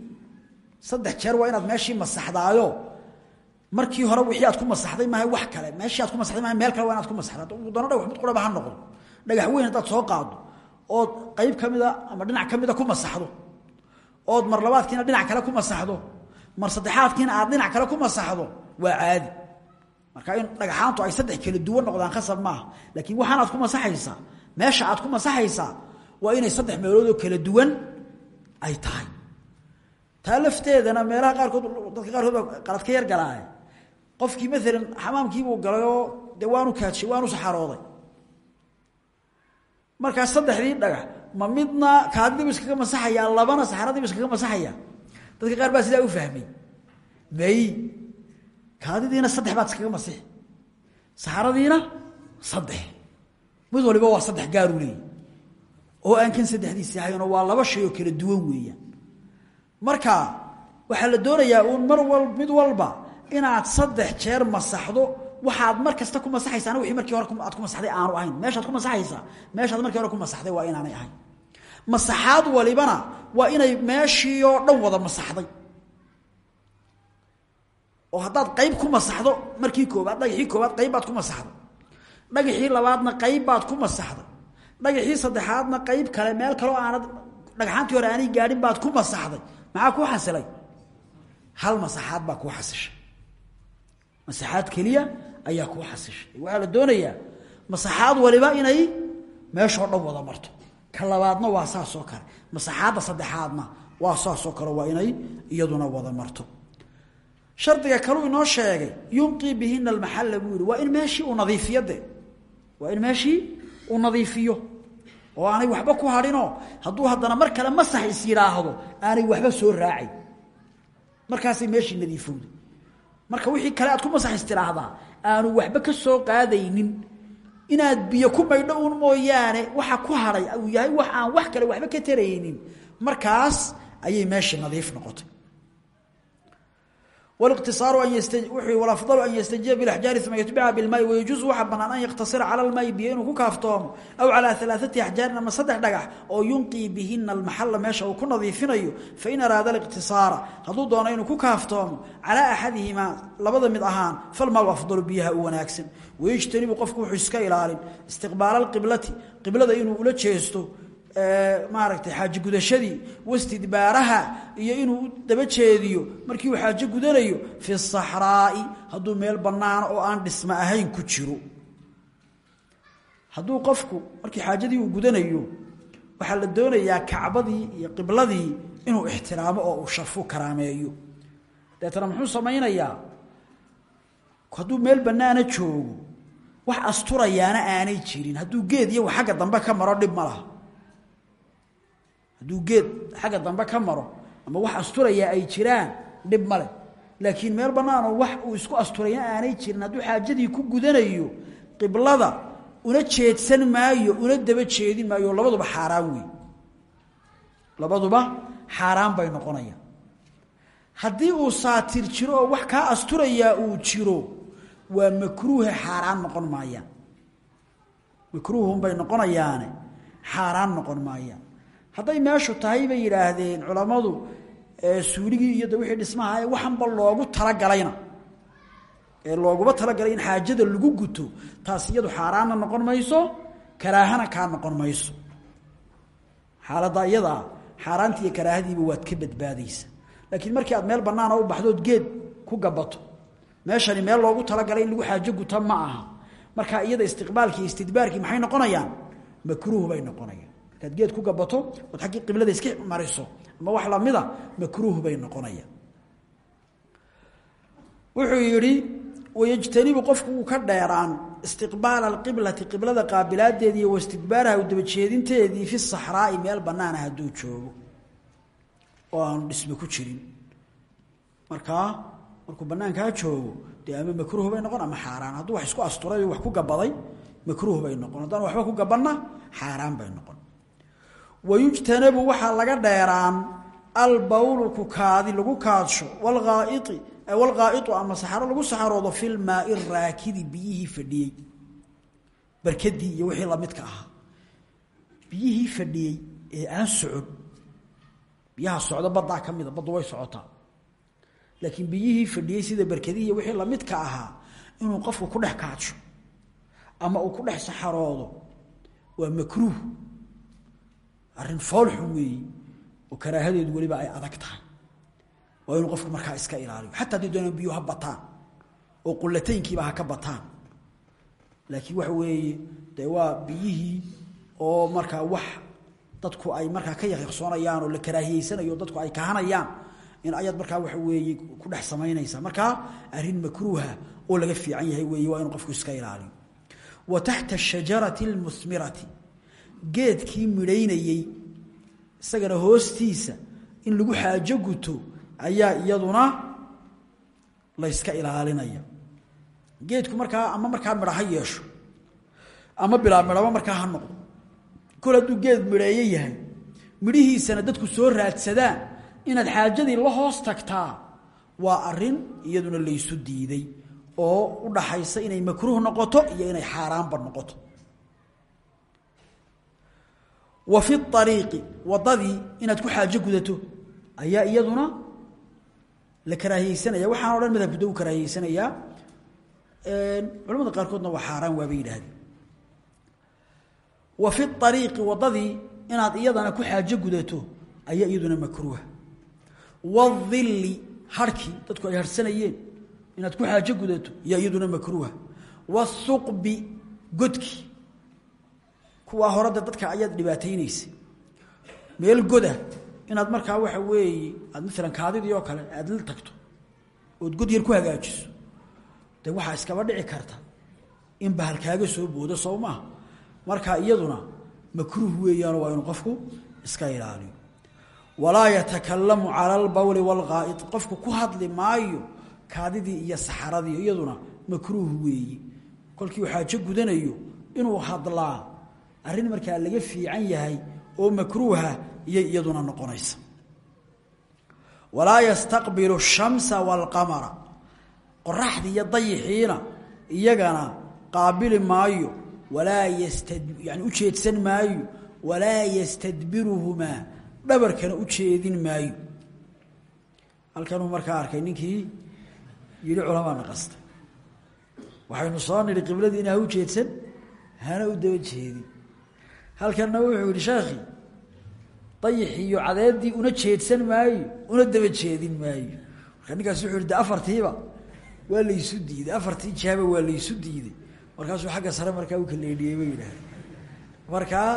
Saddex jeer waa inaad meeshii masaxdaayo. Markii hore wixii aad ku masaxday maaha wax kale. Meeshii aad ku masaxday maaha meel kale waa inaad ku masaxda doona dhagax mid quraba ha noqdo. Dhagax weyn haddaad soo qaado ood qayb ka mida ama dhinac ka mida ku masaxdo. Ood mar labaadkiina dhinac kale ku masaxdo. Mar saddexaadkiina aad dhinac kale ku masaxdo waa caadi. Marka in dhagaxaantu ay saddex kala duwan noqdaan khasab maaha. Laakiin waxaanaad ku masaxaysaa meesha aad ku masaxaysaa waa inay saddex meeloodoo kala duwan ay tahay. Taa lafteedana meelaha qaarkood dadka qaarkood baa qalad ka yar galaaye qofkii maalan xamaamkiibuu galay oo dee waanu saxarooday markaa saddexdii dhagax ma midna kaadidiibu iskaga masaxayaa labana saxaradiibu iskaga masaxayaa dadka qaar baa sidaa u fahmay. May kaadidiina saddex baad iskaga masixi. Saxaradiina saddex. Mid waliba waa saddex gaaruu leeyahy oo aan kan saddexdiisi ahaynoo waa laba shay oo kala duwan weeyaan. Marka waxaa la doonayaa uun mar wal mid walba inaad saddex jeer masaxdo waxaad mar kasta ku masaxaysaana markii hore aad ku masaxday aanu ahayn. Meeshaad ku masaxaysaa. Meeshaad markii hore ku masaxday waa inaanay ahayn. Masaxaad walibana waa inay meeshii oo dhan wada masaxday. Oo haddaad qayb ku masaxdo markii koobaad dhagaxii koobaad qayb baad ku masaxday dhagaxii labaadna qayb baad ku masaxday dhagaxii saddexaadna qayb kale meel kaleo aanad dhagaxaantii hore aanay gaadhin baad ku masaxday. Maxaa kuu xasilay? Hal masaxaad baa kuu xasishay. Masaxaad keliya ayaa kuu xasishay. Waxaa la doonayaa masaxaad waliba inay meeshoo dhan wada marto. Ka labaadna waa saasoo kale. Masaxaadda saddexaadna waa saasoo kale waa inay iyaduna wada marto. Shardiga kaluu inoo sheegay yunqii bihina almaxalla buu yihi waa in meeshii uu nadiifiyo de waa in meeshii uu nadiifiyo. Oo aanay waxba ku hadhinoo hadduu haddana mar kale masax is aanay waxba soo raacay markaasay meeshii nadiifowday. Marka wixii kale aad ku masax is tidhaahdaa aanu waxba ka soo qaadaynin. Inaad biyo ku maydho uun mooyaane waxa ku hadhay uu yahay wax aan wax kale waxba ka taraynin. Markaas ayay meeshii nadiif noqotay والاقتصار أن يستج... والأفضل أن يستجيب بالأحجار ثم يتبعها بالماء ويجوز وحبا أن يقتصر على الماء بينه كافتوم أو على ثلاثة أحجار لما صدح دقح أو ينقي بهن المحل ماشا وكن نظيفين فإن أراد الاقتصار هذو دونين كافتوم على أحدهما لبضا من أهان فالماء أفضل بها وناكسن ويجتنب قفك حسك إلى استقبال القبلة قبلة إنه أولا تشيستو maaragtay xaaji gudashadii wastidbaaraha iyo inuu daba jeediyo markii uu xaajo gudanayo fi saxraa'i hadduu meel bannaan oo aan dhismo ahayn ku jiro. Hadduu qofku markii xaajadii uu gudanayo waxaa la doonayaa kacbadii iyo qibladii inuu ixtiraamo oo uu sharfu karaameeyo. Deetana muxuu samaynayaa? Hadduu meel bannaana joogo wax asturayaana aanay jirin. Hadduu geed iyo xagga dambe ka maro dhib ma laha hadduu geed xagga dambe ka maro ama wax asturayaa ay jiraan dhib male laakiin meel bannaanoo wax uu isku asturaya aanay jirin hadduu xaajadii ku gudanayo qiblada una jeedsan maayo una daba jeedin maayo labaduba xaaraan wey labaduba xaaraan bay noqonayaan. Haddii uu saatir jiro oo wax kaa asturayaa uu jiro waa makruuhe xaaraan noqon maayaan. Makruuhunbay noqonayaane xaaraan noqon maayaan hadday meeshu tahay bay yidhaahdeen culammadu suuligii iyo wixii dhismaha waxanba loogu talagalayna. Ee looguma talagalay in xaajada lagu guto taas iyadu noqon mayso karaahana kaa noqon mayso. Xaaladda iyadaa xaaraanti karaahadiiba waad ka badbaadaysa. Laakiin markii aad meel bannaana u baxdood geed ku gabato meeshani meel loogu talagalay in lagu xaajo guta ma aha. Markaa iyada istiqbaalkii istidbaarkii maxay noqonayaan? Makruuh bay noqonayaan markaad geed ku gabato ood xaggii qiblada iska mariso ama wax lamida makruuh bay noqonayaan. Wuxuu yidhi wayajtanibu qofku uu ka dheeraan istiqbaala alqiblati qiblada qaabilaadeedii iyo wastidbaaraha u dabajeedinteedii fi saxraa'i meel bannaana hadduu joogo. Oo aanu dhisme ku jirin. Markaa markuu bannaankaa joogo dee ama makruuh bay noqon ama xaaraan. Hadduu wax isku asturay wax ku gabaday makruuh bay noqon. Haddaan waxba ku gabanna xaaraan bay noqon wayujtanabu waxaa laga dheeraan albawlu kukaadi lagu kaadsho walaaai walgaa'itu ama saxaro lagu saxaroodo fi lmaai raakidi biyihii fadhiyey. Barkadii iyo wixii lamidka ahaa. Biyihii fadhiyey ee aan socon. Biyaha socdo badaa ka mida baddu way socotaa. Laakiin biyihii fadhiyey sida barkadihi iyo wixii lamidka ahaa inuu qofku ku dhex kaadsho ama uu ku dhex waa makruuh arrin foolxun weeyi oo karaahadeedu weliba ay adag tahay. Waa inuu qofku markaa iska ilaaliyo. Xataa haddii doonaan biyuhu ha oo qulataynkiiba ha ka bataan. Laakiin waxa weeye dee waa biyihii oo markaa wax dadku ay markaa ka yaqiiqsoonayaan oo la karaahiyeysanayo dadku ay kahanayaan in ayaad markaa waxa weeye ku dhex samaynaysaa. Markaa arrin makruuha oo laga fiican yahay weeye waa inuu qofku iska ilaaliyo. Wa taxta ashajarati almusmirati geedkii midhaynayey isagana hoostiisa in lagu xaajo guto ayaa iyaduna layska ilaalinaya. Geedku markaa ama markaa midho ha yeesho ama bilaa midhaba markaa ha noqdo. Kol hadduu geed midheeye yahay midhihiisana dadku soo raadsadaan inaad xaajadii la hoos tagtaa waa arrin iyaduna laysu diiday oo u dhaxaysa inay makruuh noqoto iyo inay xaaraanba noqoto wa fi ariiqi wadadii inaad ku xaajo gudato ayaa iyaduna la karaahiyeysanaya waxaan o dhan madhabkuda u karaahiyeysanayaa culamada qaarkoodna waa xaaraan waabay yidhaahdeen wa fi ariiqi wadadii inaad iyadana ku xaajo gudato ayaa iyaduna makruuha. Wailli harkii dadku ay harsanayeen inaad ku kuwaa horada dadka ayaad dhibaataynaysa meel goda inaad markaa waxa weeye aad maalan kaadidii oo kale aad la tagto ood god yar ku hagaajiso de waxaa iskaba dhici karta in bahal kaaga soo boodo soo marka iyaduna makruuh weeyaano waa inuu qofku iska ilaaliyo. Walaa yatakalamu cala albawli waalghaa'id qofku ku hadli maayo kaadidii iyo saxaradii iyaduna makruuh weeyi. Kolkii xaajo gudanayo inuu hadlaa arrin markaa laga fiican yahay oo makruuha iyay iyaduna noqonaysa. Walaa yastaqbilu shamsa waalqamara qoraxdii iyo dayixiina iyagana qaabili maayo walaa yani u jeedsan maayo walaa yastadbiruhumaa dhabarkana u jeedin maayo. Halkanuu markaa arkay ninkii yidhi culamaa naqasta waxaynu soo nidhi u jeedsan hana u daba jeedin halkanna wuxuu yidhi sheekhi dayix iyo cadeedii una jeedsan maayo una daba jeedin maayo. Marka ninkaas yihi de afartiiba waa laysu diiday. Afartii jihaba waa laysu diiday. Markaasuu xagga sare markaa u kaleedhiyey ba yidhaahda markaa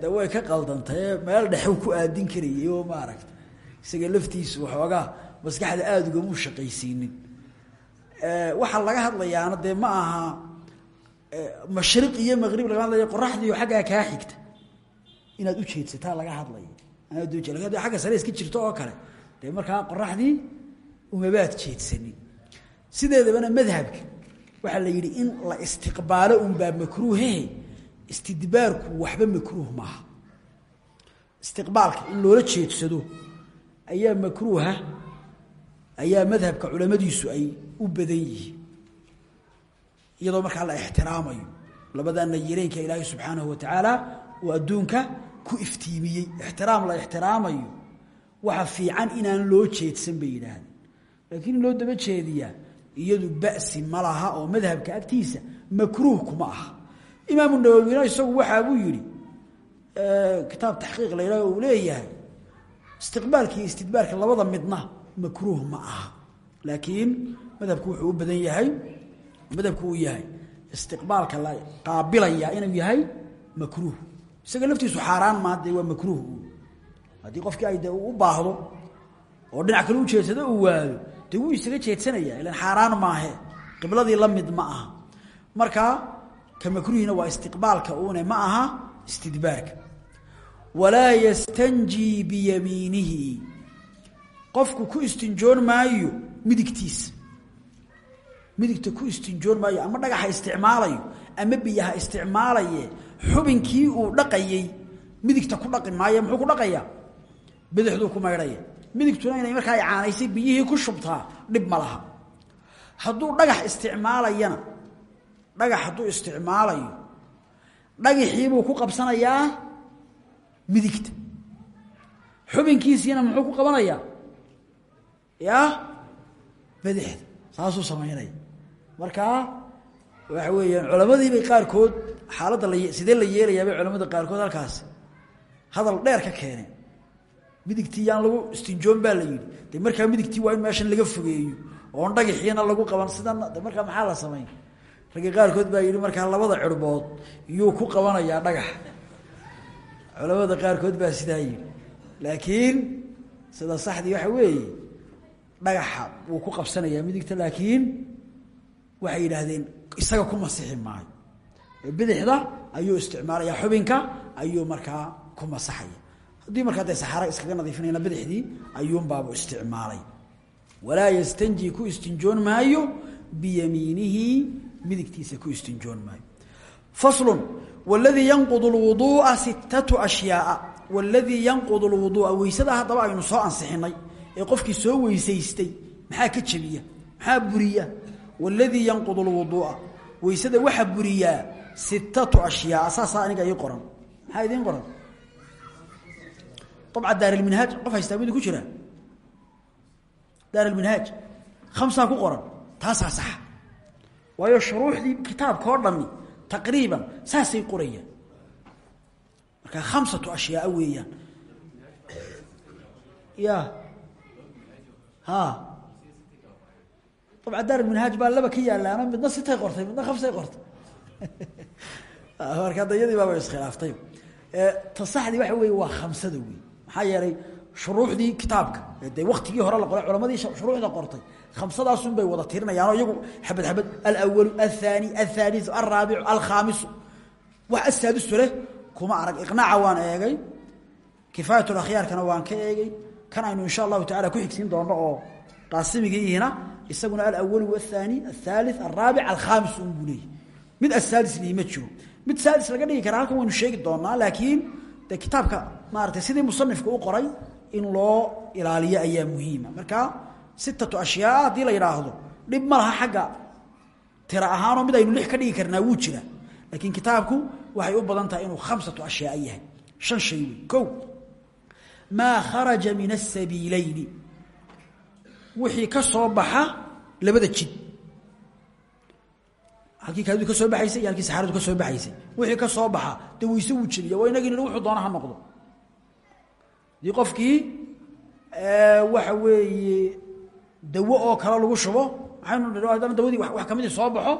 de way ka qaldantae meel dhexe ku aadin karayay oo maaragta isaga laftiisu waxoogaa maskaxda aada ugamuu shaqaysiinin. Waxaa laga hadlayaana dee ma aha mashriq iyo maqrib laga hadlaya qoraxdiio xaggaa kaa xigta. Inaad u jeedsataa laga hadlaya anaad agga sare iska jirto oo kale. Dee markaa qoraxdii umabaad jeedsanin sideedabana madhabka waxaa la yidhi in la istiqbaalo unbaa makruuhehe istidbaarku waxba makruuh maaha. Istiqbaalka in loola jeedsado ayaa makruuha ayaa madhabka culamadiisu ay u badan yihiin iyadoo markaa la ixtiraamayo. Labada nayireenka ilaahay subxaanahu watacaala uu adduunka ku iftiimiyey. Ixtiraam la ixtiraamayo. Waxa fiican inaan loo jeedsan bay yidhaahdeen. Laakiin in loo daba jeediyaa iyadu ba'si ma laha oo madhabka agtiisa makruuh kuma aha. Imaamu nawowina isagu waxaa buu yidhi kitaab taxqiiq la yidhaho uu leeyahay istiqbaalka istidbaarka labada midna makruuh ma aha. Laakiin madhabku wuxuu u badan yahay madhabku uu yahay istiqbaalka la qaabilaya inuu yahay makruuh. Isaga laftiisu xaaraan maa dee waa makruuh haddii qofkii ay de u baahdo oo dhinac kale u jeedsado uu waayo dee wuu isaga jeedsanaya ilan xaaraan maahe qibladii la mid ma aha. Marka ka makruuhina waa istiqbaalka uune ma aha istidbaarka. Walaa yastanjii biyamiinihi. Qofku ku istinjoon maayo midigtiisa midigta ku istinjoon maayo ama dhagaxa isticmaalayo ama biyaha isticmaalaye xubinkii uu dhaqayey midigta ku dhaqi maayo muxuu ku dhaqayaa? Bidixduu ku maydhaya. Midigtuna inay markaa ay caanaysay biyihii ku shubtaa dhib ma laha. Hadduu dhagax isticmaalayana dhagax hadduu isticmaalayo dhagaxiibuu ku qabsanayaa midigta. Xubinkiisiina muxuu ku qabanayaa? Ya bidixda saasuu samaynaya markaa waxa weeyaan culamadiibay qaarkood xaaladda la sidee la yeelayaa bay culamada qaarkood halkaas hadal dheer ka keeneen. Midigtii yaan lagu istinjoon baa la yidhi. De markaa midigtii waa in meeshan laga fogeeyo oon dhagaxiina lagu qaban sidan de markaa maxaa la samayn ragga qaarkood baa yidhi markaa labada cirbood yuu ku qabanayaa dhagax. Culamada qaarkood baa sidaa yidhi. Laakiin sida saxdii waxa weeye dhagaxa wuu ku qabsanayaa midigta laakiin waxay yidhaahdeen isaga ku masixi maayo. Bidixda ayuu isticmaalaya xubinka ayuu markaa ku masaxaya. Haddii markaa dee saxaara iskaga nadiifinayna bidixdii ayuunbaabu isticmaalay. Walaa yastanji ku istinjoon maayo biyamiinihi midigtiisa ku istinjoon maayo. Faslun waladii yanqud lwuduu'a sittatu ashyaaa waladii yanqud lwuduu'a weysada haddaba aynu soo ansixinay ee qofkii soo weysaystay maxaa ka jebiya? Maxaa buriya waladii yanqud lwuduu'a weysada waxaa buriyaa sittatu ashyaaa saasaa aniga ii qoran maxaa idiin qoran abca daarilminhaaj qof haystaa midu ku jira daarilminhaaj khamsaa ku qoran taasaa saxa waayo shuruuxdii kitaabka oo dhami taqriiban saasay qorayaan marka khamsatu ashyaaa weeyaan ya ha abca daarilminhaaj baa laba ka yaalaana midna sitay qortay midna khamsay qortay. Marka dayadii baaba iskhilaaftay ta saxdii waxa weeye waa khamsada wey maxaa yeelay shuruuxdii kitaabka dee waktigii hore la qoray culamadii shuruuxda qortay khamsadaasun bay wada tirinayaanoo iyagu xabad xabad alawalu althani althaliu alraabicu alkhaamisu. Wax asaadisu leh kuma arag. Iqnaaca waan eegay kifaayat akhyaarkana waan ka eegay. Kan aynu insha allahu tacala ku xigsiin doono oo qaasimigiihina isaguna alawalu athani athali alraabic alkhaamis un buu leeyay mid asaadis lihi ma jiro. Mid saadis laga dhigi karaa halkan waynu sheegi doonaa laakiin de kitaabka maarata sidii musanifka u qoray in loo ilaaliyo ayaa muhiima. Marka sittatu ashyaa haddii la yidhaahdo dhib ma laha tira ahaanoo mid aynu lix ka dhigi karnaa wuu jira. Laakiin kitaabku waxay u badan tahay inuu khamsatu ashyaa yahay. Shan shay wey kharaja min asabiileyni wixii ka soo baxa labada jid. Halkii kaadidu ka soo baxaysay iyo halkii saxaaradu ka soo baxaysay. Wixii ka soo baxa dee weyse wuu jebiya waa wuxuu doona noqdo. Dii qofkii waxa weeye dawo oo kale lagu shubo maxaynu nidhi haddana dawadii wax ka midii soo baxo.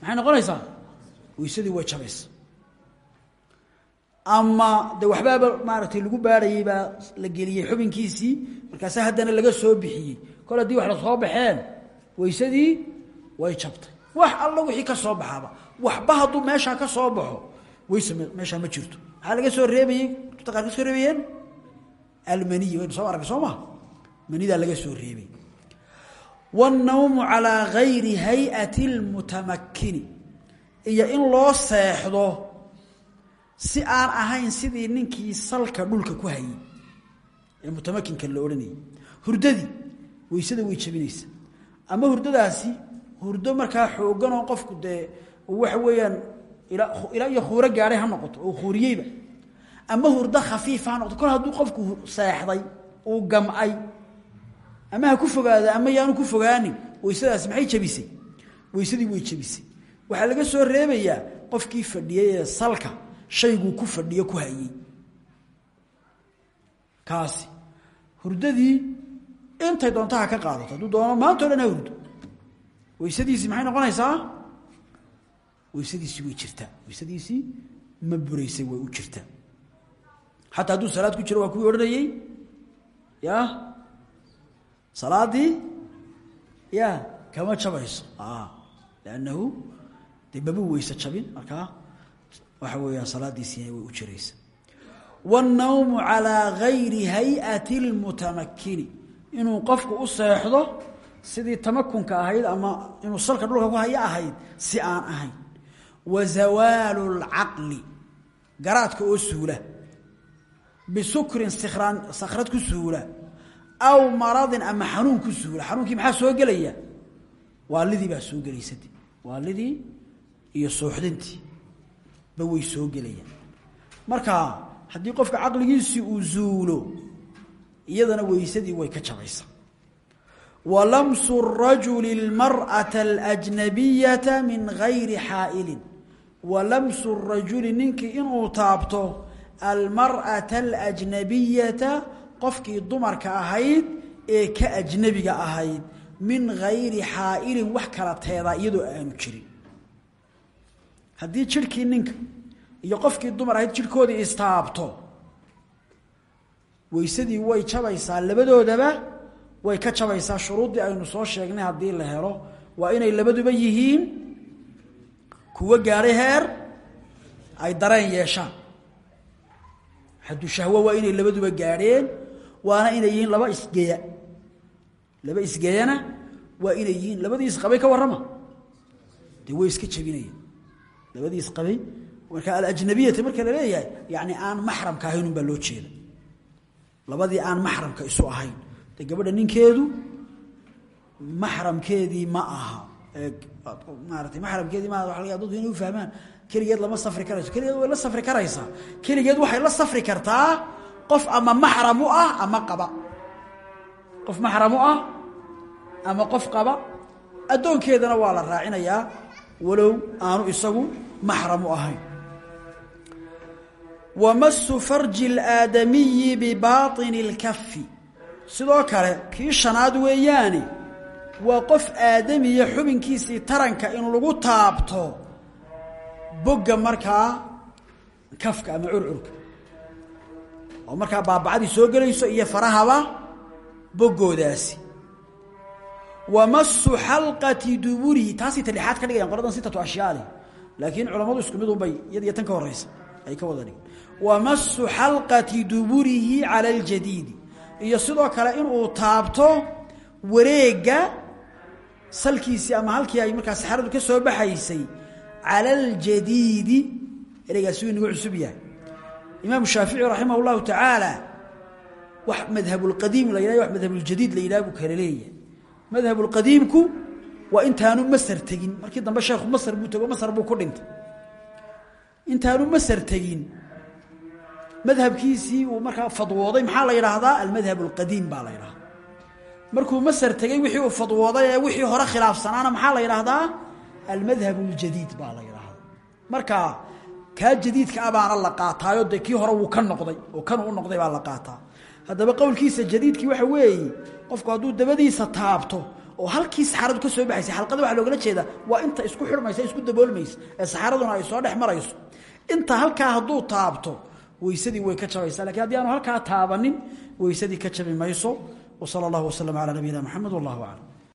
Maxay noqonaysaa? Weysadii way jabaysa ama de waxbaaba maaragtay lagu baarhayey baa la geliyey xubinkiisii markaasa haddana laga soo bixiyey kol haddii wax la soo baxeen weysadii way jabtay wax alla wixii ka soo baxaaba waxba hadduu meeshaa ka soo baxo weyse meeshaa ma jirto maxaa laga soo reebayey kutubta qaar ka soo reebayeen almaniy waynu soo aragay soo maha manidaa laga soo reebay wاnnawmu calىa gayri hay-ati اlmutamakini iyo in loo seexdo si aan ahayn sidii ninkii salka dhulka ku hayey ee mutamakinka la odhanayay. Hurdadii weysada way jabinaysa. Ama hurdadaasi hurdo markaa xoogan oo qofku dee waxa weeyaan ilaa iyo khuuro gaadhay ha noqoto oo khuuriyeyba. Ama hurdo khafiifa ha noqoto. Kol hadduu qofku seexday uu gamcay ama ha ku fogaada ama yaanu ku fogaanin weysadaasi maxay jabisay? Weysadii way jabisay. Waxaa laga soo reebayaa qofkii fadhiyey ee salka shayguu ku fadhiyo ku hayey kaasi hurdadii intay doonta ha ka qaadato. Hadduu doono maanta o dhan ha hurdo. Weysadiisii maxay noqonaysaa? Weysadiisii way jirtaa weysadiisii ma buraysay way u jirtaa xataa hadduu salaad ku jiro waa kuwii odhanayey. Ya salaadii? Ya kama jabayso. Lannahu dee mama weyse jabin. Markaa waxa weeyaan salaadiisii way u jiraysa wاnnawmu calىa gayri hay-ati اlmutamakini inuu qofku u seexdo sidii tamakunka ahayd ama inuu salka dhulka ku hayo ahayd si aan ahayn wa zawaalu اlcaqli garaadka oo suula bisukrin sikraan sakrad ku suula aw maradin ama xanuun ku suula xanuunkii maxaa soo gelaya waalidii baa soo gelaysade waalidii iyo sooxdintii ba way soo gelayaan marka haddii qofka caqligiisii uu zuulo iyadana weysadii way ka jabaysaa wa lamsu rajuli اlmarأaةa اlأjnabiyata min gayri xaa'ilin wa lamsu rajuli ninkii inuu taabto almarأaةa اlأjnabiyata qofkii dumarka ahayd ee ka ajnabiga ahayd min gayri xaa'ilin wax kala teedaa iyadoo aanu jirin haddii jidhkii ninka iyo qofkii dumar ahayd jidhkoodii istaabto. Weysadii way jabaysaa labadoodaba way ka jabaysaa. Shuruuddii aynu soo sheegnay haddii la helo waa inay labaduba yihiin kuwo gaadhay heer ay dareen yeeshaan. Xaddu shahwo waa inay labaduba gaadheen waana inay yihiin laba isgeya laba isgeyana waa inay yihiin labadii isqabay ka warrama. Dee way iska jabinayeen. Labadii isqabay marka alajnabiyata marka la leeyahay yani aan maxramka ahayn unbaa loo jeeda. Labadii aan maxramka isu ahayn. De gabadha ninkeedu maxramkeedii ma aha. Maaratay maxramkeedii maaha waa laga dadku inay ufahmaan keligeed lama safri karayso. Keligeed way la safri karaysaa. Keligeed waxay la safri kartaa qof ama maxram u ah ama qaba. Qof maxram u ah ama qof qaba. Addoonkeedana waa la raacinayaa walow aanu isagu maxram u ahayn wamasu farji اlaadamiyi bibaطini اlkafi sidoo kale kii shanaad weeyaane waa qof aadamiya xubinkiisii taranka in lagu taabto bogga markaa kafka ama curcurka oo markaa baabacadii soo gelayso iyo farahaba boggoodaasi wamasu xalqati duburihi taasay talixaad ka dhigayan qoladan sitatu ashyaali laakiin culammadu isku mid unbay iyad iyo tan ka horeysa ay ka wada dhigeen wamasu xalqati duburihi cala aljadiidi. Iyo sidoo kale inuu taabto wareegga salkiisii ama halkii ay markaa saxaradu ka soo baxaysay cala aljadiidi ereygaasi wuu inagu cusub yahay. Imaamu shaafici raximah llahu tacaala wax madhabulqadiim la yidhah wax madhabuljadiid la yidhah buu kala leeyahay. Madhabulqadiimku waa intaanu masar tegin. Markii dambe sheekhu masar buu tego masar buu ku dhintay madhabkiisii uu markaa fadwooday maxaa la yidhaahdaa? Almadhab alqadiim baa la yidhahdaa markuu masar tegey wixii uu fadwooday ee wixii hore khilaafsanaana maxaa la yidhaahdaa? Almadhab اljadiid baa la yidhaahdaa. Marka kaa jadiidka a la qaataayo dee hore wuu ka noqday oo kan u noqday baa la qaataa. Haddaba qowlkiisa jadiidkii waxa weeye qofku hadduu dabadiisa taabto oo halkii saxaradu ka soo baxaysay xalqada waxa loogala jeedaa waa inta isku xidhmaysa isku daboolmaysa ee saxaraduna ay soo dhex marayso. Inta halkaa hadduu taabto weysadii way ka jabaysaa lakiin haddii aanu halkaa taabanin weysadii ka jabi mayso. Wsala allahu waslama calaa nabiyina maxamed wallahu aclam